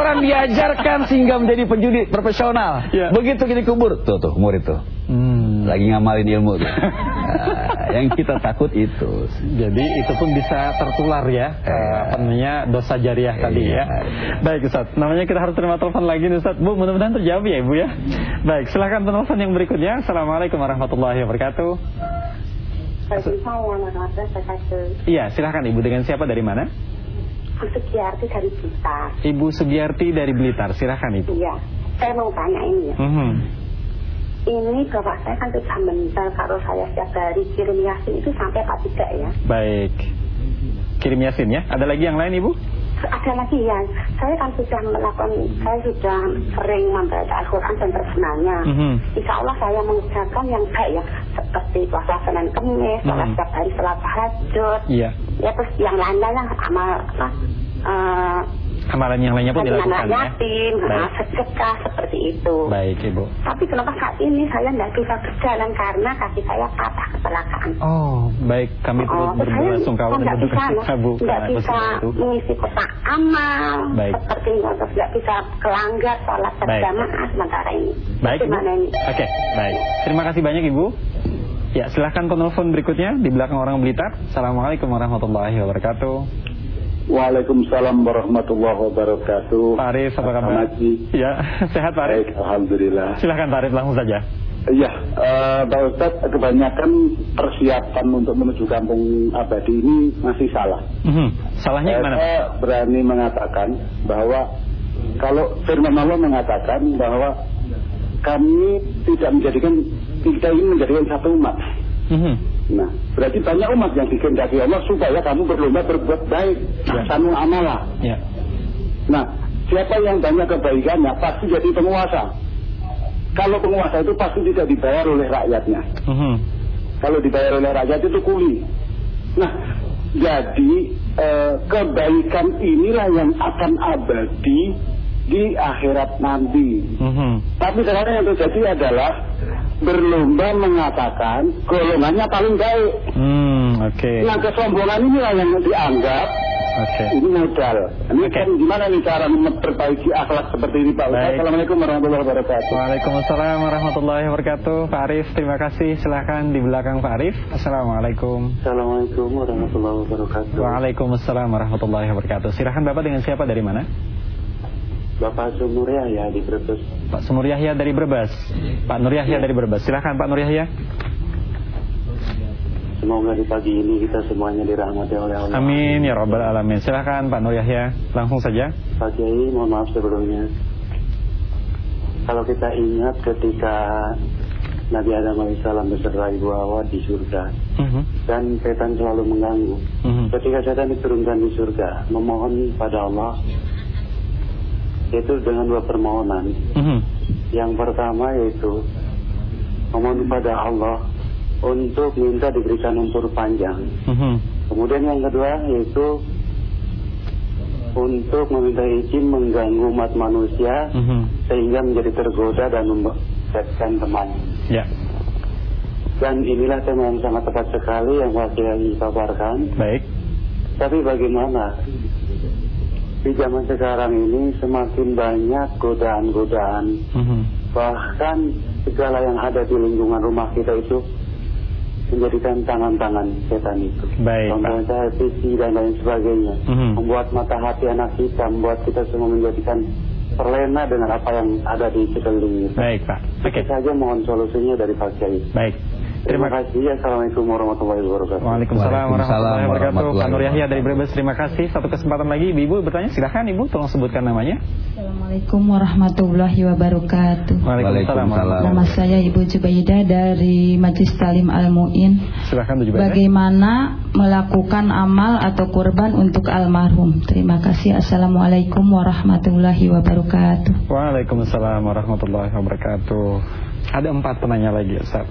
Speaker 5: orang diajarkan sehingga menjadi penjudi profesional. Ya. Begitu kita kubur, tuh tuh murid tuh. Hmm. Lagi ngamalin ilmu tuh. nah, yang kita takut itu.
Speaker 3: Jadi itu pun bisa tertular ya, eh. apa namanya dosa jariah tadi ya. Iya. Baik Ustaz, namanya kita harus terima telepon lagi nih Ustaz. Bu, mudah-mudahan terjawab ya Ibu ya. Baik, silahkan telepon yang berikutnya. Assalamualaikum warahmatullahi wabarakatuh. Iya, silahkan Ibu dengan siapa dari mana?
Speaker 9: Ibu Sugiarti dari Blitar.
Speaker 3: Ibu Sugiarti dari Blitar, silahkan Ibu.
Speaker 9: Iya, saya mau tanya ini ya. Mm -hmm. Ini bapak saya kan sudah mental kalau saya setiap hari kirim yasin itu sampai apa tidak ya?
Speaker 3: Baik. Kirim yasin ya. Ada lagi yang lain Ibu?
Speaker 9: ada lagi ya saya kan sudah melakukan saya sudah sering membaca Al-Quran dan terjemahnya mm -hmm. Insya Allah saya mengucapkan yang baik ya seperti puasa Senin Kemis mm -hmm. setiap hari setelah tahajud yeah. ya terus yang lain-lain amal uh,
Speaker 3: Amalan yang lainnya pun dilakukan
Speaker 9: anak yatim, ya? sedekah seperti itu.
Speaker 3: Baik, Ibu.
Speaker 9: Tapi kenapa saat ini saya tidak bisa berjalan karena kaki saya patah kecelakaan.
Speaker 3: Oh, baik. Kami turut oh, berbelasungkawa dan berduka cita, Bu.
Speaker 9: Tidak bisa mengisi kotak amal. Baik. Seperti itu. Tidak bisa kelanggar sholat berjamaah sementara ini.
Speaker 3: Baik, Ibu. Ini? Oke, baik. Terima kasih banyak, Ibu. Ya, silahkan penelpon berikutnya di belakang orang Blitar. Assalamualaikum warahmatullahi wabarakatuh.
Speaker 10: Waalaikumsalam warahmatullahi wabarakatuh.
Speaker 3: Pak Arif, apa kabar? Ya, sehat Pak Arif?
Speaker 10: Baik, Alhamdulillah.
Speaker 3: Silahkan Pak Arif, langsung saja.
Speaker 10: Iya, uh, Pak Ustadz, kebanyakan persiapan untuk menuju kampung abadi ini masih salah. Mm -hmm.
Speaker 3: Salahnya uh, gimana?
Speaker 10: Saya berani mengatakan bahwa kalau firman Allah mengatakan bahwa kami tidak menjadikan kita ini menjadikan satu umat. Mm -hmm. Nah, berarti banyak umat yang dikehendaki Allah supaya kamu berlomba berbuat baik, ya. sanu amalah. Ya. Nah, siapa yang banyak kebaikannya pasti jadi penguasa. Kalau penguasa itu pasti tidak dibayar oleh rakyatnya. Uh mhm. -huh. Kalau dibayar oleh rakyat itu kuli. Nah, jadi eh, kebaikan inilah yang akan abadi di akhirat nanti. Uh mhm. -huh. Tapi sekarang yang terjadi adalah berlomba mengatakan golongannya paling baik.
Speaker 3: Hmm, oke. Okay.
Speaker 10: Nah kesombongan inilah yang dianggap
Speaker 3: okay.
Speaker 10: ini modal. Ini okay. kan gimana nih cara memperbaiki akhlak seperti ini Pak Baik. Assalamualaikum warahmatullahi wabarakatuh.
Speaker 3: Waalaikumsalam warahmatullahi wabarakatuh. Pak Arif, terima kasih. Silahkan di belakang Pak Arif. Assalamualaikum.
Speaker 10: Assalamualaikum warahmatullahi wabarakatuh.
Speaker 3: Waalaikumsalam warahmatullahi wabarakatuh. Silahkan Bapak dengan siapa dari mana?
Speaker 10: Bapak Sumur Yahya di Brebes.
Speaker 3: Pak Sumur Yahya dari Brebes. Pak Nur Yahya ya. dari Brebes. Silahkan Pak Nur Yahya.
Speaker 10: Semoga di pagi ini kita semuanya dirahmati oleh Allah.
Speaker 3: Amin ya rabbal alamin. Silahkan Pak Nur Yahya, langsung saja.
Speaker 10: Pak Kiai, mohon maaf sebelumnya. kalau kita ingat ketika Nabi Adam alaihissalam beserta Ibu Hawa di surga
Speaker 3: Mhm.
Speaker 10: dan setan selalu mengganggu.
Speaker 3: Mhm.
Speaker 10: Ketika setan diturunkan di surga, memohon pada Allah itu dengan dua permohonan.
Speaker 3: Mhm.
Speaker 10: Yang pertama yaitu memohon pada Allah untuk minta diberikan umur panjang.
Speaker 3: Mhm.
Speaker 10: Kemudian yang kedua yaitu untuk meminta izin mengganggu umat manusia
Speaker 3: Mhm.
Speaker 10: sehingga menjadi tergoda dan membuatkan teman.
Speaker 3: Ya,
Speaker 10: Dan inilah tema yang sangat tepat sekali yang wakil kabarkan.
Speaker 3: baik.
Speaker 10: Tapi bagaimana di zaman sekarang ini semakin banyak godaan-godaan
Speaker 3: Mhm.
Speaker 10: bahkan segala yang ada di lingkungan rumah kita itu menjadikan tangan-tangan setan itu.
Speaker 3: Baik,
Speaker 10: Contohnya televisi dan lain sebagainya.
Speaker 3: Mhm.
Speaker 10: Membuat mata hati anak kita, membuat kita semua menjadikan terlena dengan apa yang ada di sekeliling kita.
Speaker 3: Baik, Pak. Oke.
Speaker 10: Itu saja mohon solusinya dari Pak Kiai.
Speaker 3: Baik.
Speaker 10: Terima kasih. Assalamualaikum warahmatullahi wabarakatuh.
Speaker 3: Waalaikumsalam warahmatullahi wabarakatuh.
Speaker 5: warahmatullahi
Speaker 3: Pak Nur Yahya dari Brebes, terima kasih. Satu kesempatan lagi, Ibu bertanya. Silahkan Ibu, tolong sebutkan namanya.
Speaker 8: Assalamualaikum warahmatullahi wabarakatuh.
Speaker 3: Waalaikumsalam.
Speaker 5: Waalaikumsalam.
Speaker 8: Nama saya Ibu Jubaidah dari Majlis Talim Al Muin.
Speaker 3: Silahkan tujuh Baik.
Speaker 8: Bagaimana melakukan amal atau kurban untuk almarhum? Terima kasih. Assalamualaikum warahmatullahi wabarakatuh.
Speaker 3: Waalaikumsalam warahmatullahi wabarakatuh. Ada empat penanya lagi Ustaz.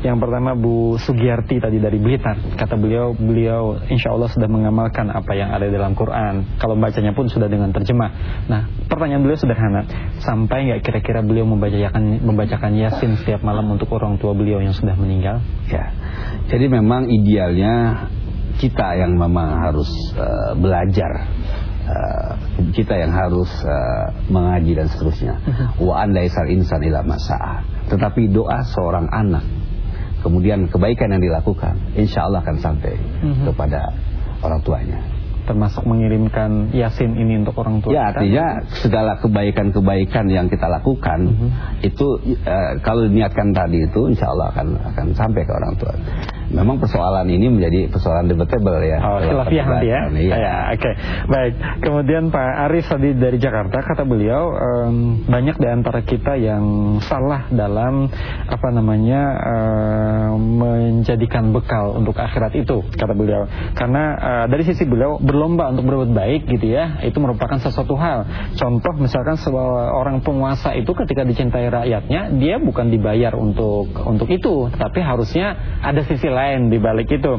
Speaker 3: Yang pertama Bu Sugiyarti tadi dari Blitar. Kata beliau, beliau insya Allah sudah mengamalkan apa yang ada dalam Quran. Kalau bacanya pun sudah dengan terjemah. Nah, pertanyaan beliau sederhana. Sampai nggak kira-kira beliau membacakan, membacakan Yasin setiap malam untuk orang tua beliau yang sudah meninggal?
Speaker 5: Ya. Jadi memang idealnya kita yang memang harus eh, belajar. Eh, kita yang harus eh, mengaji dan seterusnya. Wa andaisal insan ila masa'a. Tetapi doa seorang anak kemudian kebaikan yang dilakukan insya Allah akan sampai
Speaker 3: Mhm.
Speaker 5: kepada orang tuanya.
Speaker 3: Termasuk mengirimkan Yasin ini untuk orang tua
Speaker 5: Ya
Speaker 3: kita?
Speaker 5: artinya segala kebaikan-kebaikan yang kita lakukan
Speaker 3: Mhm.
Speaker 5: itu eh, kalau diniatkan tadi itu insya Allah akan akan sampai ke orang tua. Memang persoalan ini menjadi persoalan debatable ya.
Speaker 3: Oh, khilafiyah nanti ya.
Speaker 5: iya.
Speaker 3: Ya, oke. Baik. Kemudian Pak Arif tadi dari Jakarta kata beliau em, banyak di antara kita yang salah dalam apa namanya em, menjadikan bekal untuk akhirat itu kata beliau. Karena eh, dari sisi beliau berlomba untuk berbuat baik gitu ya, itu merupakan sesuatu hal. Contoh misalkan sebuah orang penguasa itu ketika dicintai rakyatnya, dia bukan dibayar untuk untuk itu, tapi harusnya ada sisi lain di balik itu.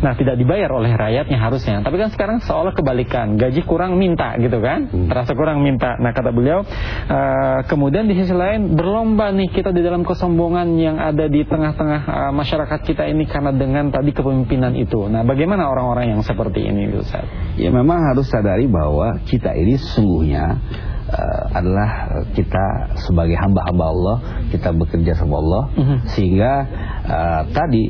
Speaker 3: Nah, tidak dibayar oleh rakyatnya harusnya. Tapi kan sekarang seolah kebalikan, gaji kurang minta gitu kan? Terasa kurang minta. Nah, kata beliau, eh, kemudian di sisi lain berlomba nih kita di dalam kesombongan yang ada di tengah-tengah eh, masyarakat kita ini karena dengan tadi kepemimpinan itu. Nah, bagaimana orang-orang yang seperti ini, Ustaz?
Speaker 5: Ya memang harus sadari bahwa kita ini sesungguhnya eh, adalah kita sebagai hamba-hamba Allah, kita bekerja sama Allah
Speaker 3: Mhm.
Speaker 5: sehingga eh, tadi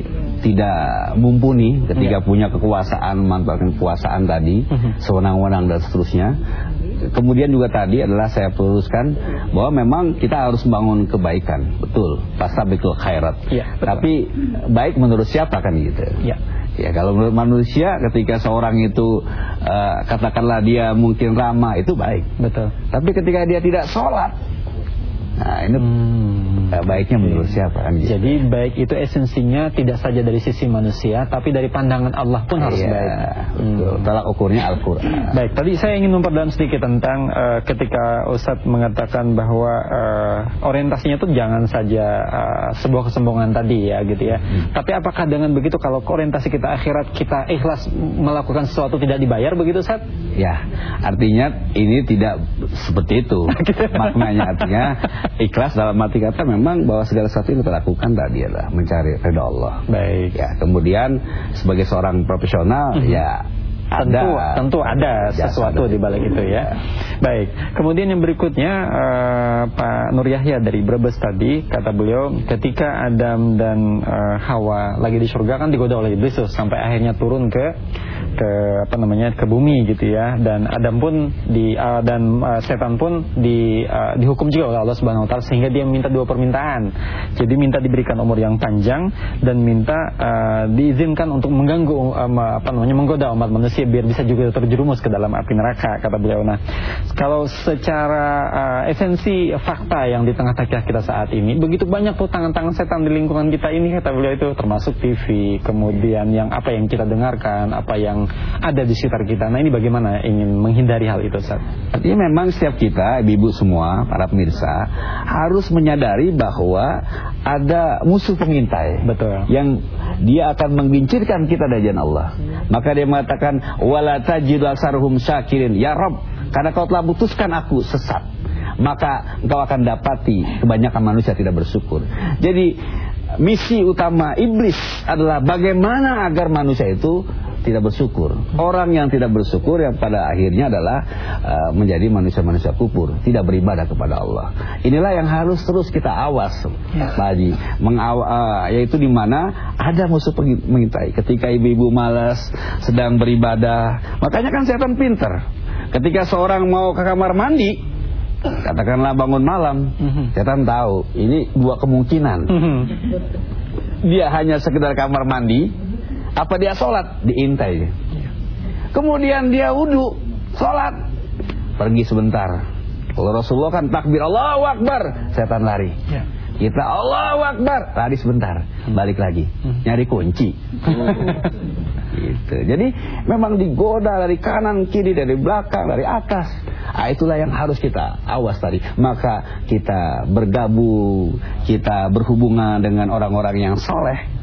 Speaker 5: tidak mumpuni ketika
Speaker 3: Ya.
Speaker 5: punya kekuasaan, memanfaatkan kekuasaan tadi,
Speaker 3: Mhm.
Speaker 5: sewenang-wenang dan seterusnya. Kemudian juga tadi adalah saya perluskan bahwa memang kita harus membangun kebaikan, betul. Fastabiqul khairat.
Speaker 3: Iya, betul.
Speaker 5: Tapi baik menurut siapa kan gitu?
Speaker 3: Ya.
Speaker 5: Ya kalau menurut manusia ketika seorang itu eh, katakanlah dia mungkin ramah itu baik.
Speaker 3: Betul.
Speaker 5: Tapi ketika dia tidak sholat, nah ini
Speaker 3: Hmm.
Speaker 5: baiknya menurut siapa kan? gitu.
Speaker 3: Jadi baik itu esensinya tidak saja dari sisi manusia, tapi dari pandangan Allah pun harus
Speaker 5: Iya,
Speaker 3: baik.
Speaker 5: betul.
Speaker 3: Hmm.
Speaker 5: Tolak ukurnya Al-Quran.
Speaker 3: Baik, tadi saya ingin memperdalam sedikit tentang eh, ketika Ustadz mengatakan bahwa eh, orientasinya itu jangan saja eh, sebuah kesombongan tadi ya gitu ya. Tapi apakah dengan begitu kalau orientasi kita akhirat kita ikhlas melakukan sesuatu tidak dibayar begitu Ustadz?
Speaker 5: Ya, artinya ini tidak seperti itu. Maknanya artinya ikhlas dalam arti kata memang bahwa segala sesuatu yang kita lakukan tadi adalah mencari ridha Allah.
Speaker 3: Baik.
Speaker 5: Ya, kemudian sebagai seorang profesional ya
Speaker 3: Tentu,
Speaker 5: ada
Speaker 3: tentu ada sesuatu di balik itu ya. Baik. Kemudian yang berikutnya eh, Pak Nur Yahya dari Brebes tadi kata beliau ketika Adam dan eh, Hawa lagi di surga kan digoda oleh iblis tuh, sampai akhirnya turun ke ke apa namanya ke bumi gitu ya dan Adam pun di uh, dan uh, setan pun di uh, dihukum juga oleh Allah Subhanahu wa taala sehingga dia minta dua permintaan. Jadi minta diberikan umur yang panjang dan minta uh, diizinkan untuk mengganggu um, apa namanya menggoda umat manusia biar bisa juga terjerumus ke dalam api neraka kata beliau. Nah, kalau secara uh, esensi fakta yang di tengah tengah kita saat ini begitu banyak tuh tangan-tangan setan di lingkungan kita ini kata beliau itu termasuk TV, kemudian yang apa yang kita dengarkan, apa yang ada di sekitar kita. Nah, ini bagaimana ingin menghindari hal itu, Ustaz?
Speaker 5: Artinya memang setiap kita, ibu-ibu semua, para pemirsa, harus menyadari bahwa ada musuh pengintai.
Speaker 3: Betul.
Speaker 5: Yang dia akan menggincirkan kita dari jalan Allah. Maka dia mengatakan, "Wala tajidu asaruhum syakirin." Ya Rob, karena kau telah putuskan aku sesat maka engkau akan dapati kebanyakan manusia tidak bersyukur. Jadi misi utama iblis adalah bagaimana agar manusia itu tidak bersyukur. Orang yang tidak bersyukur yang pada akhirnya adalah uh, menjadi manusia-manusia kufur, tidak beribadah kepada Allah. Inilah yang harus terus kita awas, ya. Pak Haji. uh, yaitu di mana ada musuh mengintai. Ketika ibu-ibu malas sedang beribadah, makanya kan setan pinter. Ketika seorang mau ke kamar mandi, katakanlah bangun malam, mm-hmm. setan tahu ini dua kemungkinan. Mm-hmm. Dia hanya sekedar kamar mandi, apa dia sholat diintai. Kemudian dia wudhu, sholat, pergi sebentar. Kalau Rasulullah kan takbir Allahu Akbar, setan lari. Ya. Kita Allahu Akbar, lari sebentar, hmm. balik lagi, hmm. nyari kunci. gitu. Jadi memang digoda dari kanan, kiri, dari belakang, dari atas. Ah, itulah yang harus kita awas tadi. Maka kita bergabung, kita berhubungan dengan orang-orang yang soleh.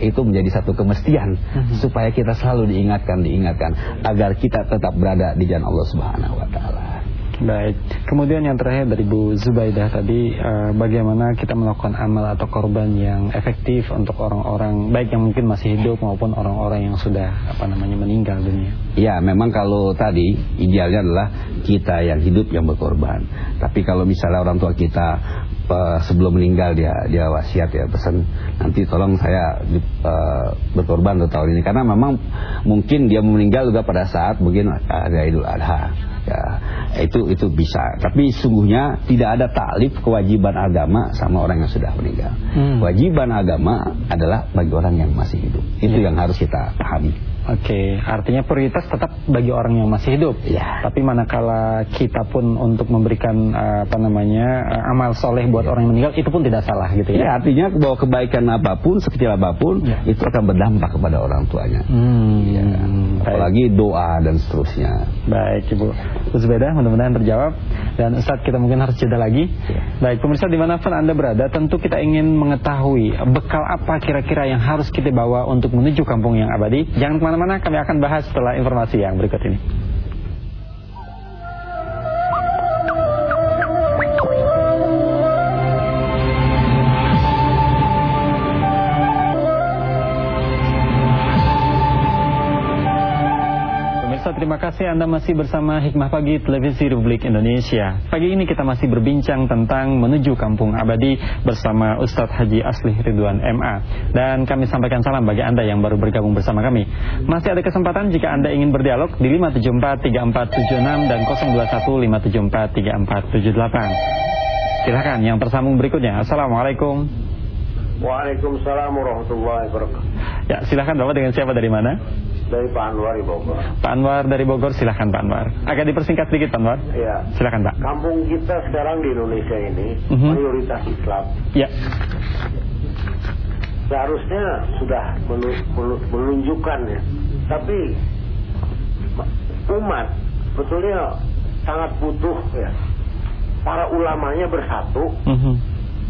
Speaker 5: Itu menjadi satu kemestian hmm. supaya kita selalu diingatkan, diingatkan agar kita tetap berada di jalan Allah Subhanahu wa taala.
Speaker 3: Baik. Kemudian yang terakhir dari Bu Zubaidah tadi uh, bagaimana kita melakukan amal atau korban yang efektif untuk orang-orang baik yang mungkin masih hidup maupun orang-orang yang sudah apa namanya meninggal dunia.
Speaker 5: Ya, memang kalau tadi idealnya adalah kita yang hidup yang berkorban. Tapi kalau misalnya orang tua kita uh, sebelum meninggal dia dia wasiat ya pesan nanti tolong saya uh, berkorban untuk tahun ini. Karena memang mungkin dia meninggal juga pada saat mungkin ada Idul Adha ya. Itu itu bisa. Tapi sungguhnya tidak ada taklif kewajiban agama sama orang yang sudah meninggal. Hmm. kewajiban agama adalah bagi orang yang masih hidup. Itu ya. yang harus kita pahami
Speaker 3: Oke, artinya prioritas tetap bagi orang yang masih hidup.
Speaker 5: Ya.
Speaker 3: Tapi manakala kita pun untuk memberikan uh, apa namanya uh, amal soleh buat ya. orang yang meninggal itu pun tidak salah gitu ya.
Speaker 5: ya artinya bahwa kebaikan apa pun sekecil apa pun ya. itu akan berdampak kepada orang tuanya.
Speaker 3: Hmm. Ya.
Speaker 5: Apalagi doa dan seterusnya.
Speaker 3: Baik, Ibu. Uzbeda, mudah-mudahan terjawab. Dan Ustaz kita mungkin harus jeda lagi. Ya. Baik, pemirsa di mana pun Anda berada, tentu kita ingin mengetahui bekal apa kira-kira yang harus kita bawa untuk menuju kampung yang abadi. Jangan ke mana-mana, kami akan bahas setelah informasi yang berikut ini. Kasih Anda masih bersama Hikmah Pagi Televisi Republik Indonesia. Pagi ini kita masih berbincang tentang menuju kampung abadi bersama Ustadz Haji Asli Ridwan MA. Dan kami sampaikan salam bagi Anda yang baru bergabung bersama kami. Masih ada kesempatan jika Anda ingin berdialog di 5743476 dan 0215743478. Silahkan yang tersambung berikutnya. Assalamualaikum.
Speaker 11: Waalaikumsalam warahmatullahi wabarakatuh.
Speaker 3: Ya, silahkan Bapak dengan siapa dari mana?
Speaker 11: Dari Pak Anwar di Bogor.
Speaker 3: Pak Anwar dari Bogor, silahkan Pak Anwar. Agak dipersingkat sedikit Pak Anwar.
Speaker 11: Iya.
Speaker 3: Silahkan Pak.
Speaker 11: Kampung kita sekarang di Indonesia ini mhm. -huh. mayoritas Islam.
Speaker 3: Ya.
Speaker 11: Seharusnya sudah menunjukkan ya. Tapi umat betulnya sangat butuh ya. Para ulamanya bersatu. Mhm. -huh.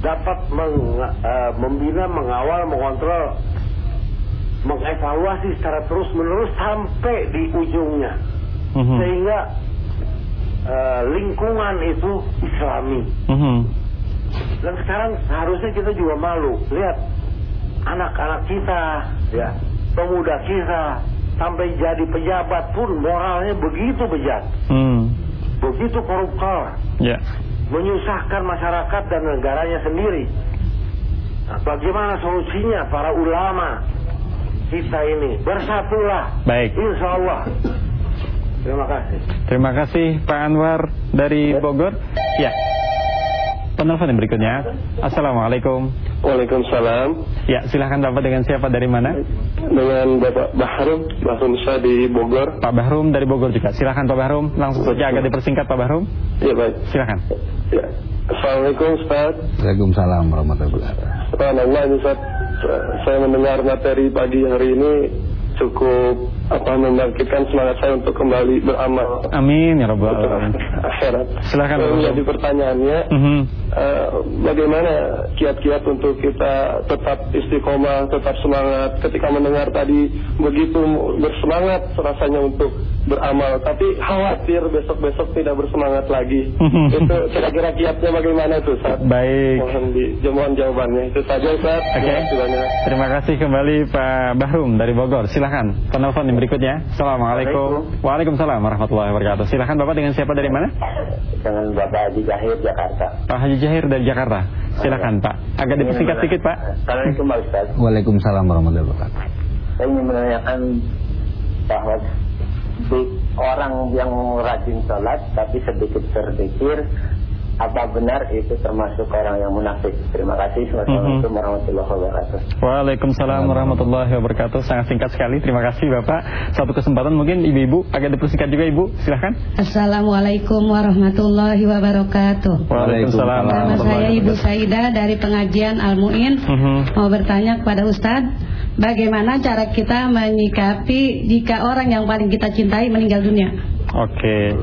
Speaker 11: Dapat meng, uh, membina, mengawal, mengontrol mengevaluasi secara terus menerus sampai di ujungnya mm -hmm. sehingga uh, lingkungan itu islami mm -hmm. dan sekarang seharusnya kita juga malu lihat anak-anak kita ya pemuda kita sampai jadi pejabat pun moralnya begitu bejat mm. begitu koruptor
Speaker 3: yeah.
Speaker 11: menyusahkan masyarakat dan negaranya sendiri nah, bagaimana solusinya para ulama kita ini bersatulah.
Speaker 3: Baik.
Speaker 11: Insya Allah. Terima kasih.
Speaker 3: Terima kasih Pak Anwar dari Bogor. Ya. Penelpon yang berikutnya. Assalamualaikum.
Speaker 12: Waalaikumsalam.
Speaker 3: Ya, silahkan Bapak dengan siapa dari mana?
Speaker 12: Dengan Bapak Bahrum, Bahrum saya di Bogor.
Speaker 3: Pak Bahrum dari Bogor juga. Silahkan Pak Bahrum. Langsung saja agak dipersingkat Pak Bahrum.
Speaker 12: Ya baik.
Speaker 3: Silahkan.
Speaker 12: Ya. Assalamualaikum Ustaz.
Speaker 5: Waalaikumsalam warahmatullahi wabarakatuh.
Speaker 12: Subhanallah ini Ustaz. Saya mendengar materi pagi hari ini cukup apa membangkitkan semangat saya untuk kembali beramal.
Speaker 3: Amin ya rabbal alamin.
Speaker 12: Akhirat.
Speaker 3: Silakan.
Speaker 12: Jadi pertanyaannya,
Speaker 3: mm -hmm.
Speaker 12: uh, bagaimana kiat-kiat untuk kita tetap istiqomah, tetap semangat ketika mendengar tadi begitu bersemangat rasanya untuk beramal, tapi khawatir besok-besok tidak bersemangat lagi. itu kira-kira kiatnya bagaimana itu, Ustaz?
Speaker 3: Baik.
Speaker 12: Mohon di jamuan jawabannya. Itu saja, Ustaz.
Speaker 3: Oke. Okay. Terima kasih kembali Pak Bahrum dari Bogor. Silahkan penelpon berikutnya. Assalamualaikum. Waalaikumsalam warahmatullahi wabarakatuh. Silahkan Bapak dengan siapa dari mana?
Speaker 13: Dengan Bapak Haji Jahir Jakarta.
Speaker 3: Pak Haji Jahir dari Jakarta. Silahkan Pak. Agak dipersingkat sedikit Pak.
Speaker 13: Assalamualaikum Pak Ustaz.
Speaker 5: Waalaikumsalam warahmatullahi wabarakatuh.
Speaker 13: Saya ingin menanyakan bahwa orang yang rajin sholat tapi sedikit berpikir apa benar itu termasuk orang yang munafik? Terima kasih. Wassalamualaikum
Speaker 3: Mhm.
Speaker 13: warahmatullahi wabarakatuh.
Speaker 3: Waalaikumsalam warahmatullahi wabarakatuh. Sangat singkat sekali. Terima kasih Bapak. Satu kesempatan mungkin Ibu-ibu agak dipersingkat juga Ibu. Silahkan.
Speaker 14: Assalamualaikum warahmatullahi wabarakatuh.
Speaker 3: Waalaikumsalam.
Speaker 14: Nama saya Ibu Saida dari pengajian Al Muin.
Speaker 3: Mhm.
Speaker 14: Mau bertanya kepada Ustadz, bagaimana cara kita menyikapi jika orang yang paling kita cintai meninggal dunia?
Speaker 3: Oke.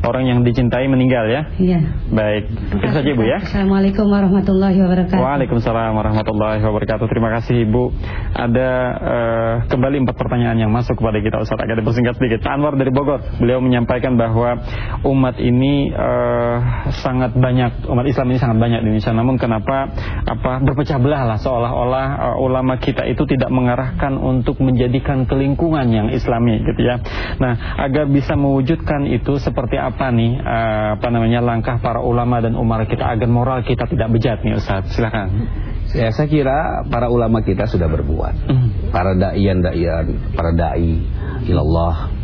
Speaker 3: Orang yang dicintai meninggal ya?
Speaker 14: Iya.
Speaker 3: Baik. Itu saja Ibu ya.
Speaker 14: Assalamualaikum warahmatullahi wabarakatuh.
Speaker 3: Waalaikumsalam warahmatullahi wabarakatuh. Terima kasih Ibu. Ada uh, kembali empat pertanyaan yang masuk kepada kita Ustaz. Agak dipersingkat sedikit. Anwar dari Bogor. Beliau menyampaikan bahwa umat ini uh, sangat banyak, umat Islam ini sangat banyak di Indonesia. Namun kenapa apa berpecah belah lah seolah-olah uh, ulama kita itu tidak mengarahkan untuk menjadikan kelingkungan yang Islami gitu ya. Nah, agar bisa mewujudkan itu seperti apa nih uh, apa namanya langkah para ulama dan umar kita agar moral kita tidak bejat nih Ustaz. Silakan.
Speaker 5: Ya, saya kira para ulama kita sudah berbuat. Para daian daian, para dai ilallah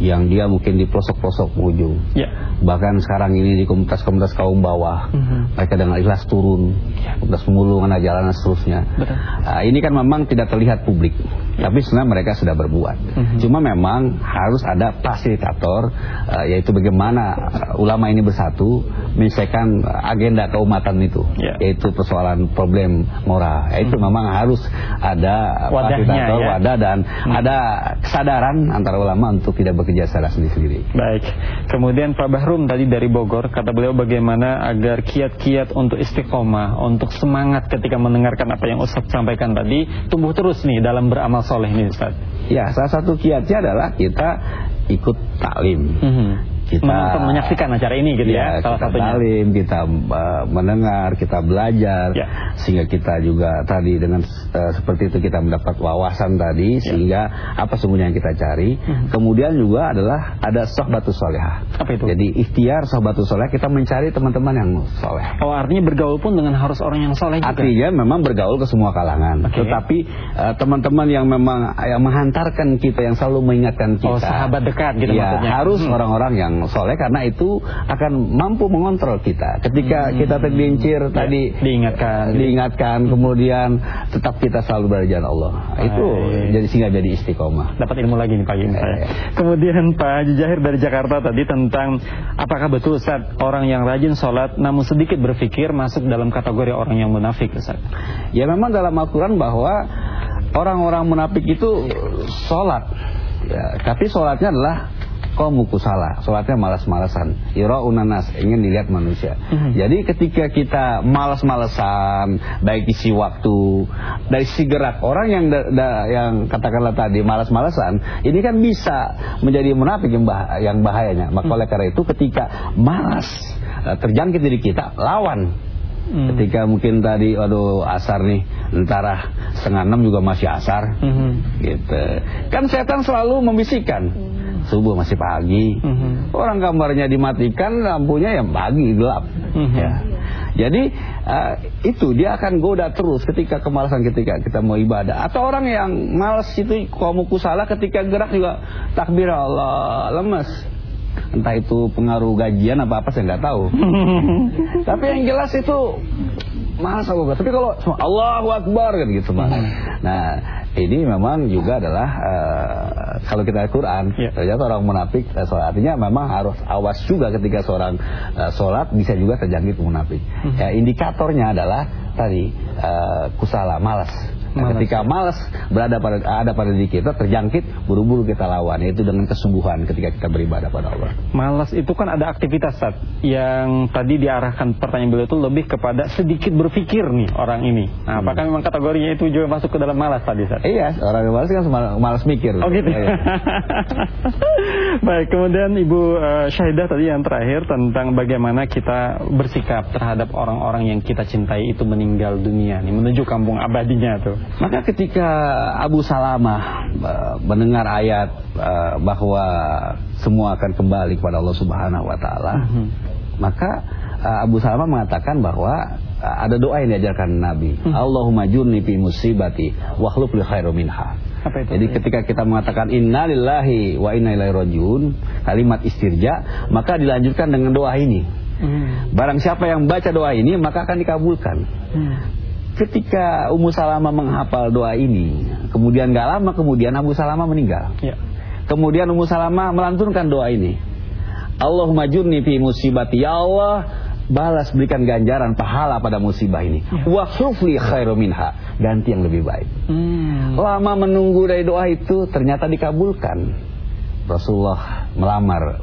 Speaker 5: yang dia mungkin di pelosok-pelosok ujung.
Speaker 3: Ya.
Speaker 5: Bahkan sekarang ini di komunitas-komunitas kaum bawah,
Speaker 3: Mhm.
Speaker 5: mereka dengan ikhlas turun, komunitas pemulungan jalan dan seterusnya.
Speaker 3: Betul.
Speaker 5: Nah, ini kan memang tidak terlihat publik, tapi sebenarnya mereka sudah berbuat.
Speaker 3: Mhm.
Speaker 5: Cuma memang harus ada fasilitator, uh, yaitu bagaimana uh, ulama ini bersatu menyelesaikan agenda keumatan itu,
Speaker 3: Ya.
Speaker 5: yaitu persoalan problem moral. Itu memang harus ada
Speaker 3: Wadahnya,
Speaker 5: fasilitator,
Speaker 3: ya.
Speaker 5: wadah dan ada kesadaran antara ulama untuk tidak bekerja secara sendiri-sendiri.
Speaker 3: Baik. Kemudian Pak Bahrum tadi dari Bogor kata beliau bagaimana agar kiat-kiat untuk istiqomah, untuk semangat ketika mendengarkan apa yang Ustaz sampaikan tadi tumbuh terus nih dalam beramal soleh ini Ustaz.
Speaker 5: Ya, salah satu kiatnya adalah kita ikut taklim. Kita
Speaker 3: Menonton, menyaksikan acara ini gitu ya, salah
Speaker 5: kita
Speaker 3: satunya.
Speaker 5: talim, kita uh, mendengar, kita belajar,
Speaker 3: Ya.
Speaker 5: sehingga kita juga tadi dengan uh, seperti itu kita mendapat wawasan tadi,
Speaker 3: Ya.
Speaker 5: sehingga apa sungguhnya yang kita cari.
Speaker 3: Mhm.
Speaker 5: Kemudian juga adalah ada sohbatus solehah.
Speaker 3: Apa itu?
Speaker 5: Jadi ikhtiar sohbatus soleh kita mencari teman-teman yang soleh.
Speaker 3: Oh artinya bergaul pun dengan harus orang yang soleh juga.
Speaker 5: Artinya memang bergaul ke semua kalangan.
Speaker 3: Oke.
Speaker 5: Tetapi uh, teman-teman yang memang yang menghantarkan kita, yang selalu mengingatkan kita.
Speaker 3: Oh, sahabat dekat gitu
Speaker 5: ya,
Speaker 3: maksudnya.
Speaker 5: harus
Speaker 3: Hmm.
Speaker 5: orang-orang yang soleh karena itu akan mampu mengontrol kita. Ketika
Speaker 3: Hmm.
Speaker 5: kita tergelincir
Speaker 3: Ya,
Speaker 5: tadi
Speaker 3: diingatkan.
Speaker 5: diingatkan, kemudian tetap kita selalu berada di jalan Allah. Itu
Speaker 3: Baik.
Speaker 5: jadi sehingga jadi istiqomah.
Speaker 3: Dapat ilmu lagi nih pagi ini saya.
Speaker 5: Eh.
Speaker 3: Kemudian Pak Haji Jahir dari Jakarta tadi tentang apakah betul Ustaz orang yang rajin sholat namun sedikit berpikir masuk dalam kategori orang yang munafik Ustaz?
Speaker 5: Ya memang dalam Al-Quran bahwa orang-orang munafik itu sholat, ya, tapi sholatnya adalah kaum kusala, sholatnya malas-malasan, unanas ingin dilihat manusia.
Speaker 3: Mhm.
Speaker 5: Jadi ketika kita malas-malasan, baik isi waktu, dari si gerak orang yang da- da- yang katakanlah tadi malas-malasan, ini kan bisa menjadi munafik yang, bah- yang bahayanya. Maka oleh karena itu ketika malas eh, terjangkit diri kita, lawan
Speaker 3: Hmm.
Speaker 5: Ketika mungkin tadi waduh asar nih Entara setengah enam juga masih asar
Speaker 3: Mhm.
Speaker 5: gitu Kan setan selalu membisikkan Subuh masih pagi
Speaker 3: Mhm.
Speaker 5: Orang kamarnya dimatikan lampunya yang pagi gelap
Speaker 3: Mhm.
Speaker 5: ya. Jadi uh, itu dia akan goda terus ketika kemalasan ketika kita mau ibadah. Atau orang yang malas itu kamu salah ketika gerak juga takbir Allah lemes. Entah itu pengaruh gajian apa apa saya nggak tahu. Tapi yang jelas itu masa gue tapi kalau Allahu Akbar kan gitu mah. Hmm. Nah ini memang juga adalah uh, kalau kita Quran ya. ternyata orang munafik uh, sholat artinya memang harus awas juga ketika seorang uh, sholat bisa juga terjangkit munafik. Hmm. Ya, indikatornya adalah tadi uh, kusala malas Nah, ketika malas berada pada ada pada diri kita terjangkit buru-buru kita lawan yaitu dengan kesungguhan ketika kita beribadah pada Allah.
Speaker 3: Malas itu kan ada aktivitas saat yang tadi diarahkan pertanyaan beliau itu lebih kepada sedikit berpikir nih orang ini. Nah, hmm. apakah memang kategorinya itu juga masuk ke dalam malas tadi saat?
Speaker 5: Iya, orang yang malas kan malas mikir.
Speaker 3: Oh gitu. Iya. Baik, kemudian Ibu uh, Syahidah tadi yang terakhir tentang bagaimana kita bersikap terhadap orang-orang yang kita cintai itu meninggal dunia nih menuju kampung abadinya tuh.
Speaker 5: Maka ketika Abu Salamah uh, mendengar ayat uh, bahwa semua akan kembali kepada Allah Subhanahu wa taala, mm -hmm. maka uh, Abu Salamah mengatakan bahwa uh, ada doa yang diajarkan Nabi, mm -hmm. Allahumma jurni fi musibati wa khluf li khairu minha. Apa itu? Jadi ketika kita mengatakan innalillahi wa inna ilaihi rajiun, kalimat istirja, maka dilanjutkan dengan doa ini. Hmm. Barang siapa yang baca doa ini maka akan dikabulkan. Hmm ketika Ummu Salama menghafal doa ini, kemudian gak lama kemudian Abu Salama meninggal. Ya. Kemudian Ummu Salama melantunkan doa ini. Allahumma jurni fi musibati ya Allah balas berikan ganjaran pahala pada musibah ini. Ya. Wa khufli khairu minha, ganti yang lebih baik. Hmm. Lama menunggu dari doa itu ternyata dikabulkan. Rasulullah melamar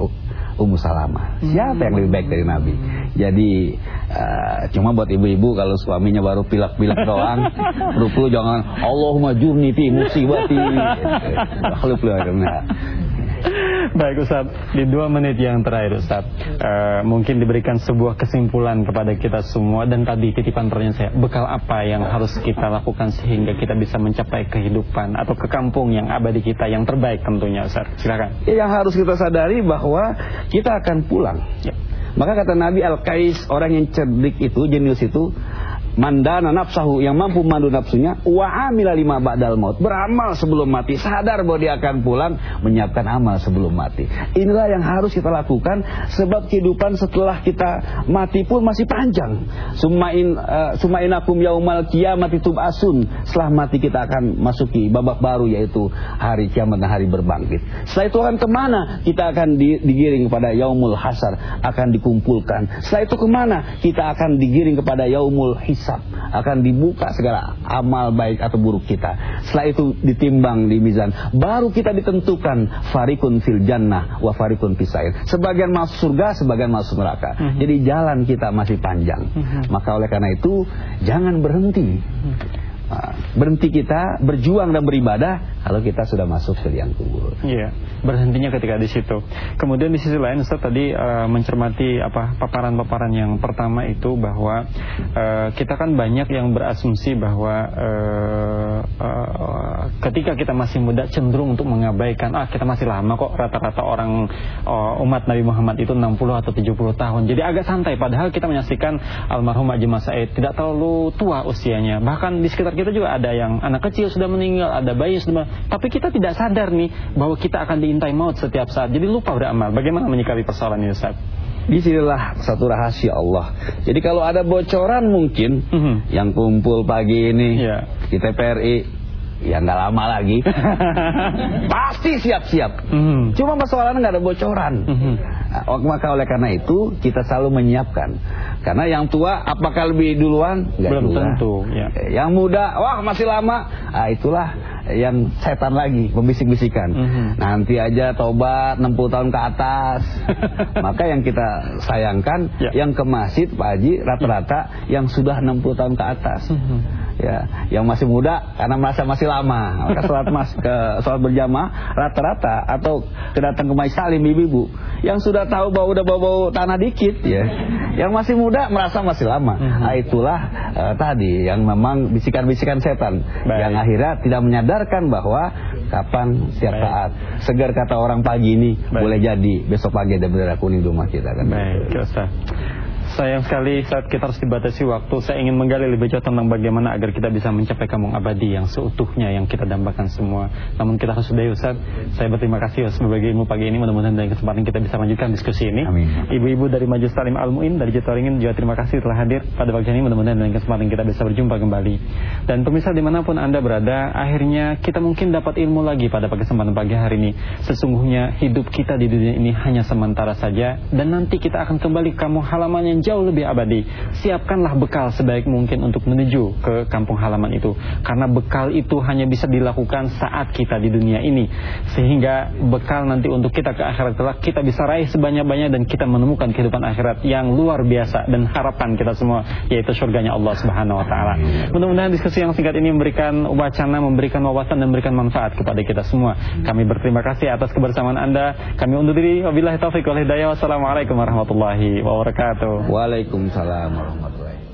Speaker 5: Ummu Salamah. Siapa yang lebih baik dari Nabi? Jadi uh, cuma buat ibu-ibu kalau suaminya baru pilak-pilak doang, ruku jangan Allahumma jurni fi musibati. Kalau
Speaker 3: Baik Ustaz, di dua menit yang terakhir Ustaz uh, Mungkin diberikan sebuah kesimpulan kepada kita semua Dan tadi titipan pertanyaan saya Bekal apa yang harus kita lakukan sehingga kita bisa mencapai kehidupan Atau ke kampung yang abadi kita yang terbaik tentunya Ustaz Silakan.
Speaker 5: Yang harus kita sadari bahwa kita akan pulang ya. Maka kata Nabi Al-Qais orang yang cerdik itu, jenius itu mandana nafsahu yang mampu mandu nafsunya wa amila lima ba'dal maut. Beramal sebelum mati sadar bahwa dia akan pulang menyiapkan amal sebelum mati. Inilah yang harus kita lakukan sebab kehidupan setelah kita mati pun masih panjang. Sumain uh, sumainakum yaumal kiamati tub'asun setelah mati kita akan masuki babak baru yaitu hari kiamat dan hari berbangkit. Setelah itu akan ke mana? Kita akan digiring kepada yaumul hasar akan dikumpulkan. Setelah itu ke mana? Kita akan digiring kepada yaumul hisab hisab akan dibuka segala amal baik atau buruk kita. Setelah itu ditimbang di mizan. Baru kita ditentukan farikun fil jannah wa farikun fisair sebagian masuk surga sebagian masuk neraka. Mm -hmm. jadi jalan kita masih panjang. Mm -hmm. maka oleh karena itu jangan berhenti. Mm -hmm berhenti kita berjuang dan beribadah kalau kita sudah masuk liang kubur.
Speaker 3: Iya, berhentinya ketika di situ. Kemudian di sisi lain Ustaz tadi uh, mencermati apa paparan-paparan yang pertama itu bahwa uh, kita kan banyak yang berasumsi bahwa uh, uh, ketika kita masih muda cenderung untuk mengabaikan ah kita masih lama kok rata-rata orang uh, umat Nabi Muhammad itu 60 atau 70 tahun. Jadi agak santai padahal kita menyaksikan almarhum Haji Said tidak terlalu tua usianya. Bahkan di sekitar kita juga ada yang anak kecil sudah meninggal, ada bayi sudah tapi kita tidak sadar nih bahwa kita akan diintai maut setiap saat. Jadi lupa beramal. Bagaimana menyikapi persoalan ini Ustaz?
Speaker 5: Di sinilah satu rahasia Allah. Jadi kalau ada bocoran mungkin mm -hmm. yang kumpul pagi ini yeah. di TPRI ya nggak lama lagi pasti siap-siap. Mm -hmm. Cuma masalahnya nggak ada bocoran. Mm -hmm. Maka oleh karena itu kita selalu menyiapkan. Karena yang tua apakah lebih duluan?
Speaker 3: Gak Belum juga. tentu. Ya.
Speaker 5: Yang muda, wah masih lama. Ah itulah yang setan lagi, pembisik-bisikan. Mm -hmm. Nanti aja tobat 60 tahun ke atas. Maka yang kita sayangkan, ya. yang ke masjid Pak Haji rata-rata ya. yang sudah 60 tahun ke atas. Mm -hmm ya yang masih muda karena merasa masih lama maka sholat mas ke sholat berjamaah rata-rata atau kedatang ke majlis salim ibu-ibu yang sudah tahu bahwa udah bau-bau tanah dikit ya yang masih muda merasa masih lama nah, itulah uh, tadi yang memang bisikan-bisikan setan Baik. yang akhirnya tidak menyadarkan bahwa kapan setiap Baik. saat segar kata orang pagi ini Baik. boleh jadi besok pagi ada bendera kuning di rumah kita kan
Speaker 3: Baik, Ustaz. Sayang sekali saat kita harus dibatasi waktu Saya ingin menggali lebih jauh tentang bagaimana agar kita bisa mencapai kampung abadi yang seutuhnya yang kita dambakan semua. Namun kita harus sudahi Ustaz. Saya berterima kasih Ustaz berbagi ilmu pagi ini Mudah-mudahan dengan kesempatan kita bisa lanjutkan diskusi ini. Ibu-ibu dari Majelis Talim Al-Mu'in dari Jatuharingin juga terima kasih telah hadir pada pagi ini. Mudah-mudahan dengan kesempatan kita bisa berjumpa kembali. Dan pemirsa di mana pun Anda berada Akhirnya kita mungkin dapat ilmu lagi pada kesempatan pagi hari ini. Sesungguhnya hidup kita di dunia ini hanya sementara saja Dan nanti kita akan kembali ke kampung halaman yang jauh lebih abadi. Siapkanlah bekal sebaik mungkin untuk menuju ke kampung halaman itu. Karena bekal itu hanya bisa dilakukan saat kita di dunia ini. Sehingga bekal nanti untuk kita ke akhirat telah kita bisa raih sebanyak-banyak dan kita menemukan kehidupan akhirat yang luar biasa dan harapan kita semua yaitu surganya Allah Subhanahu wa taala. Mudah-mudahan diskusi yang singkat ini memberikan wacana, memberikan wawasan dan memberikan manfaat kepada kita semua. Kami berterima kasih atas kebersamaan Anda. Kami undur diri. Wabillahi taufiq wal hidayah. Wassalamualaikum warahmatullahi wabarakatuh.
Speaker 5: Waalaikumsalam warahmatullahi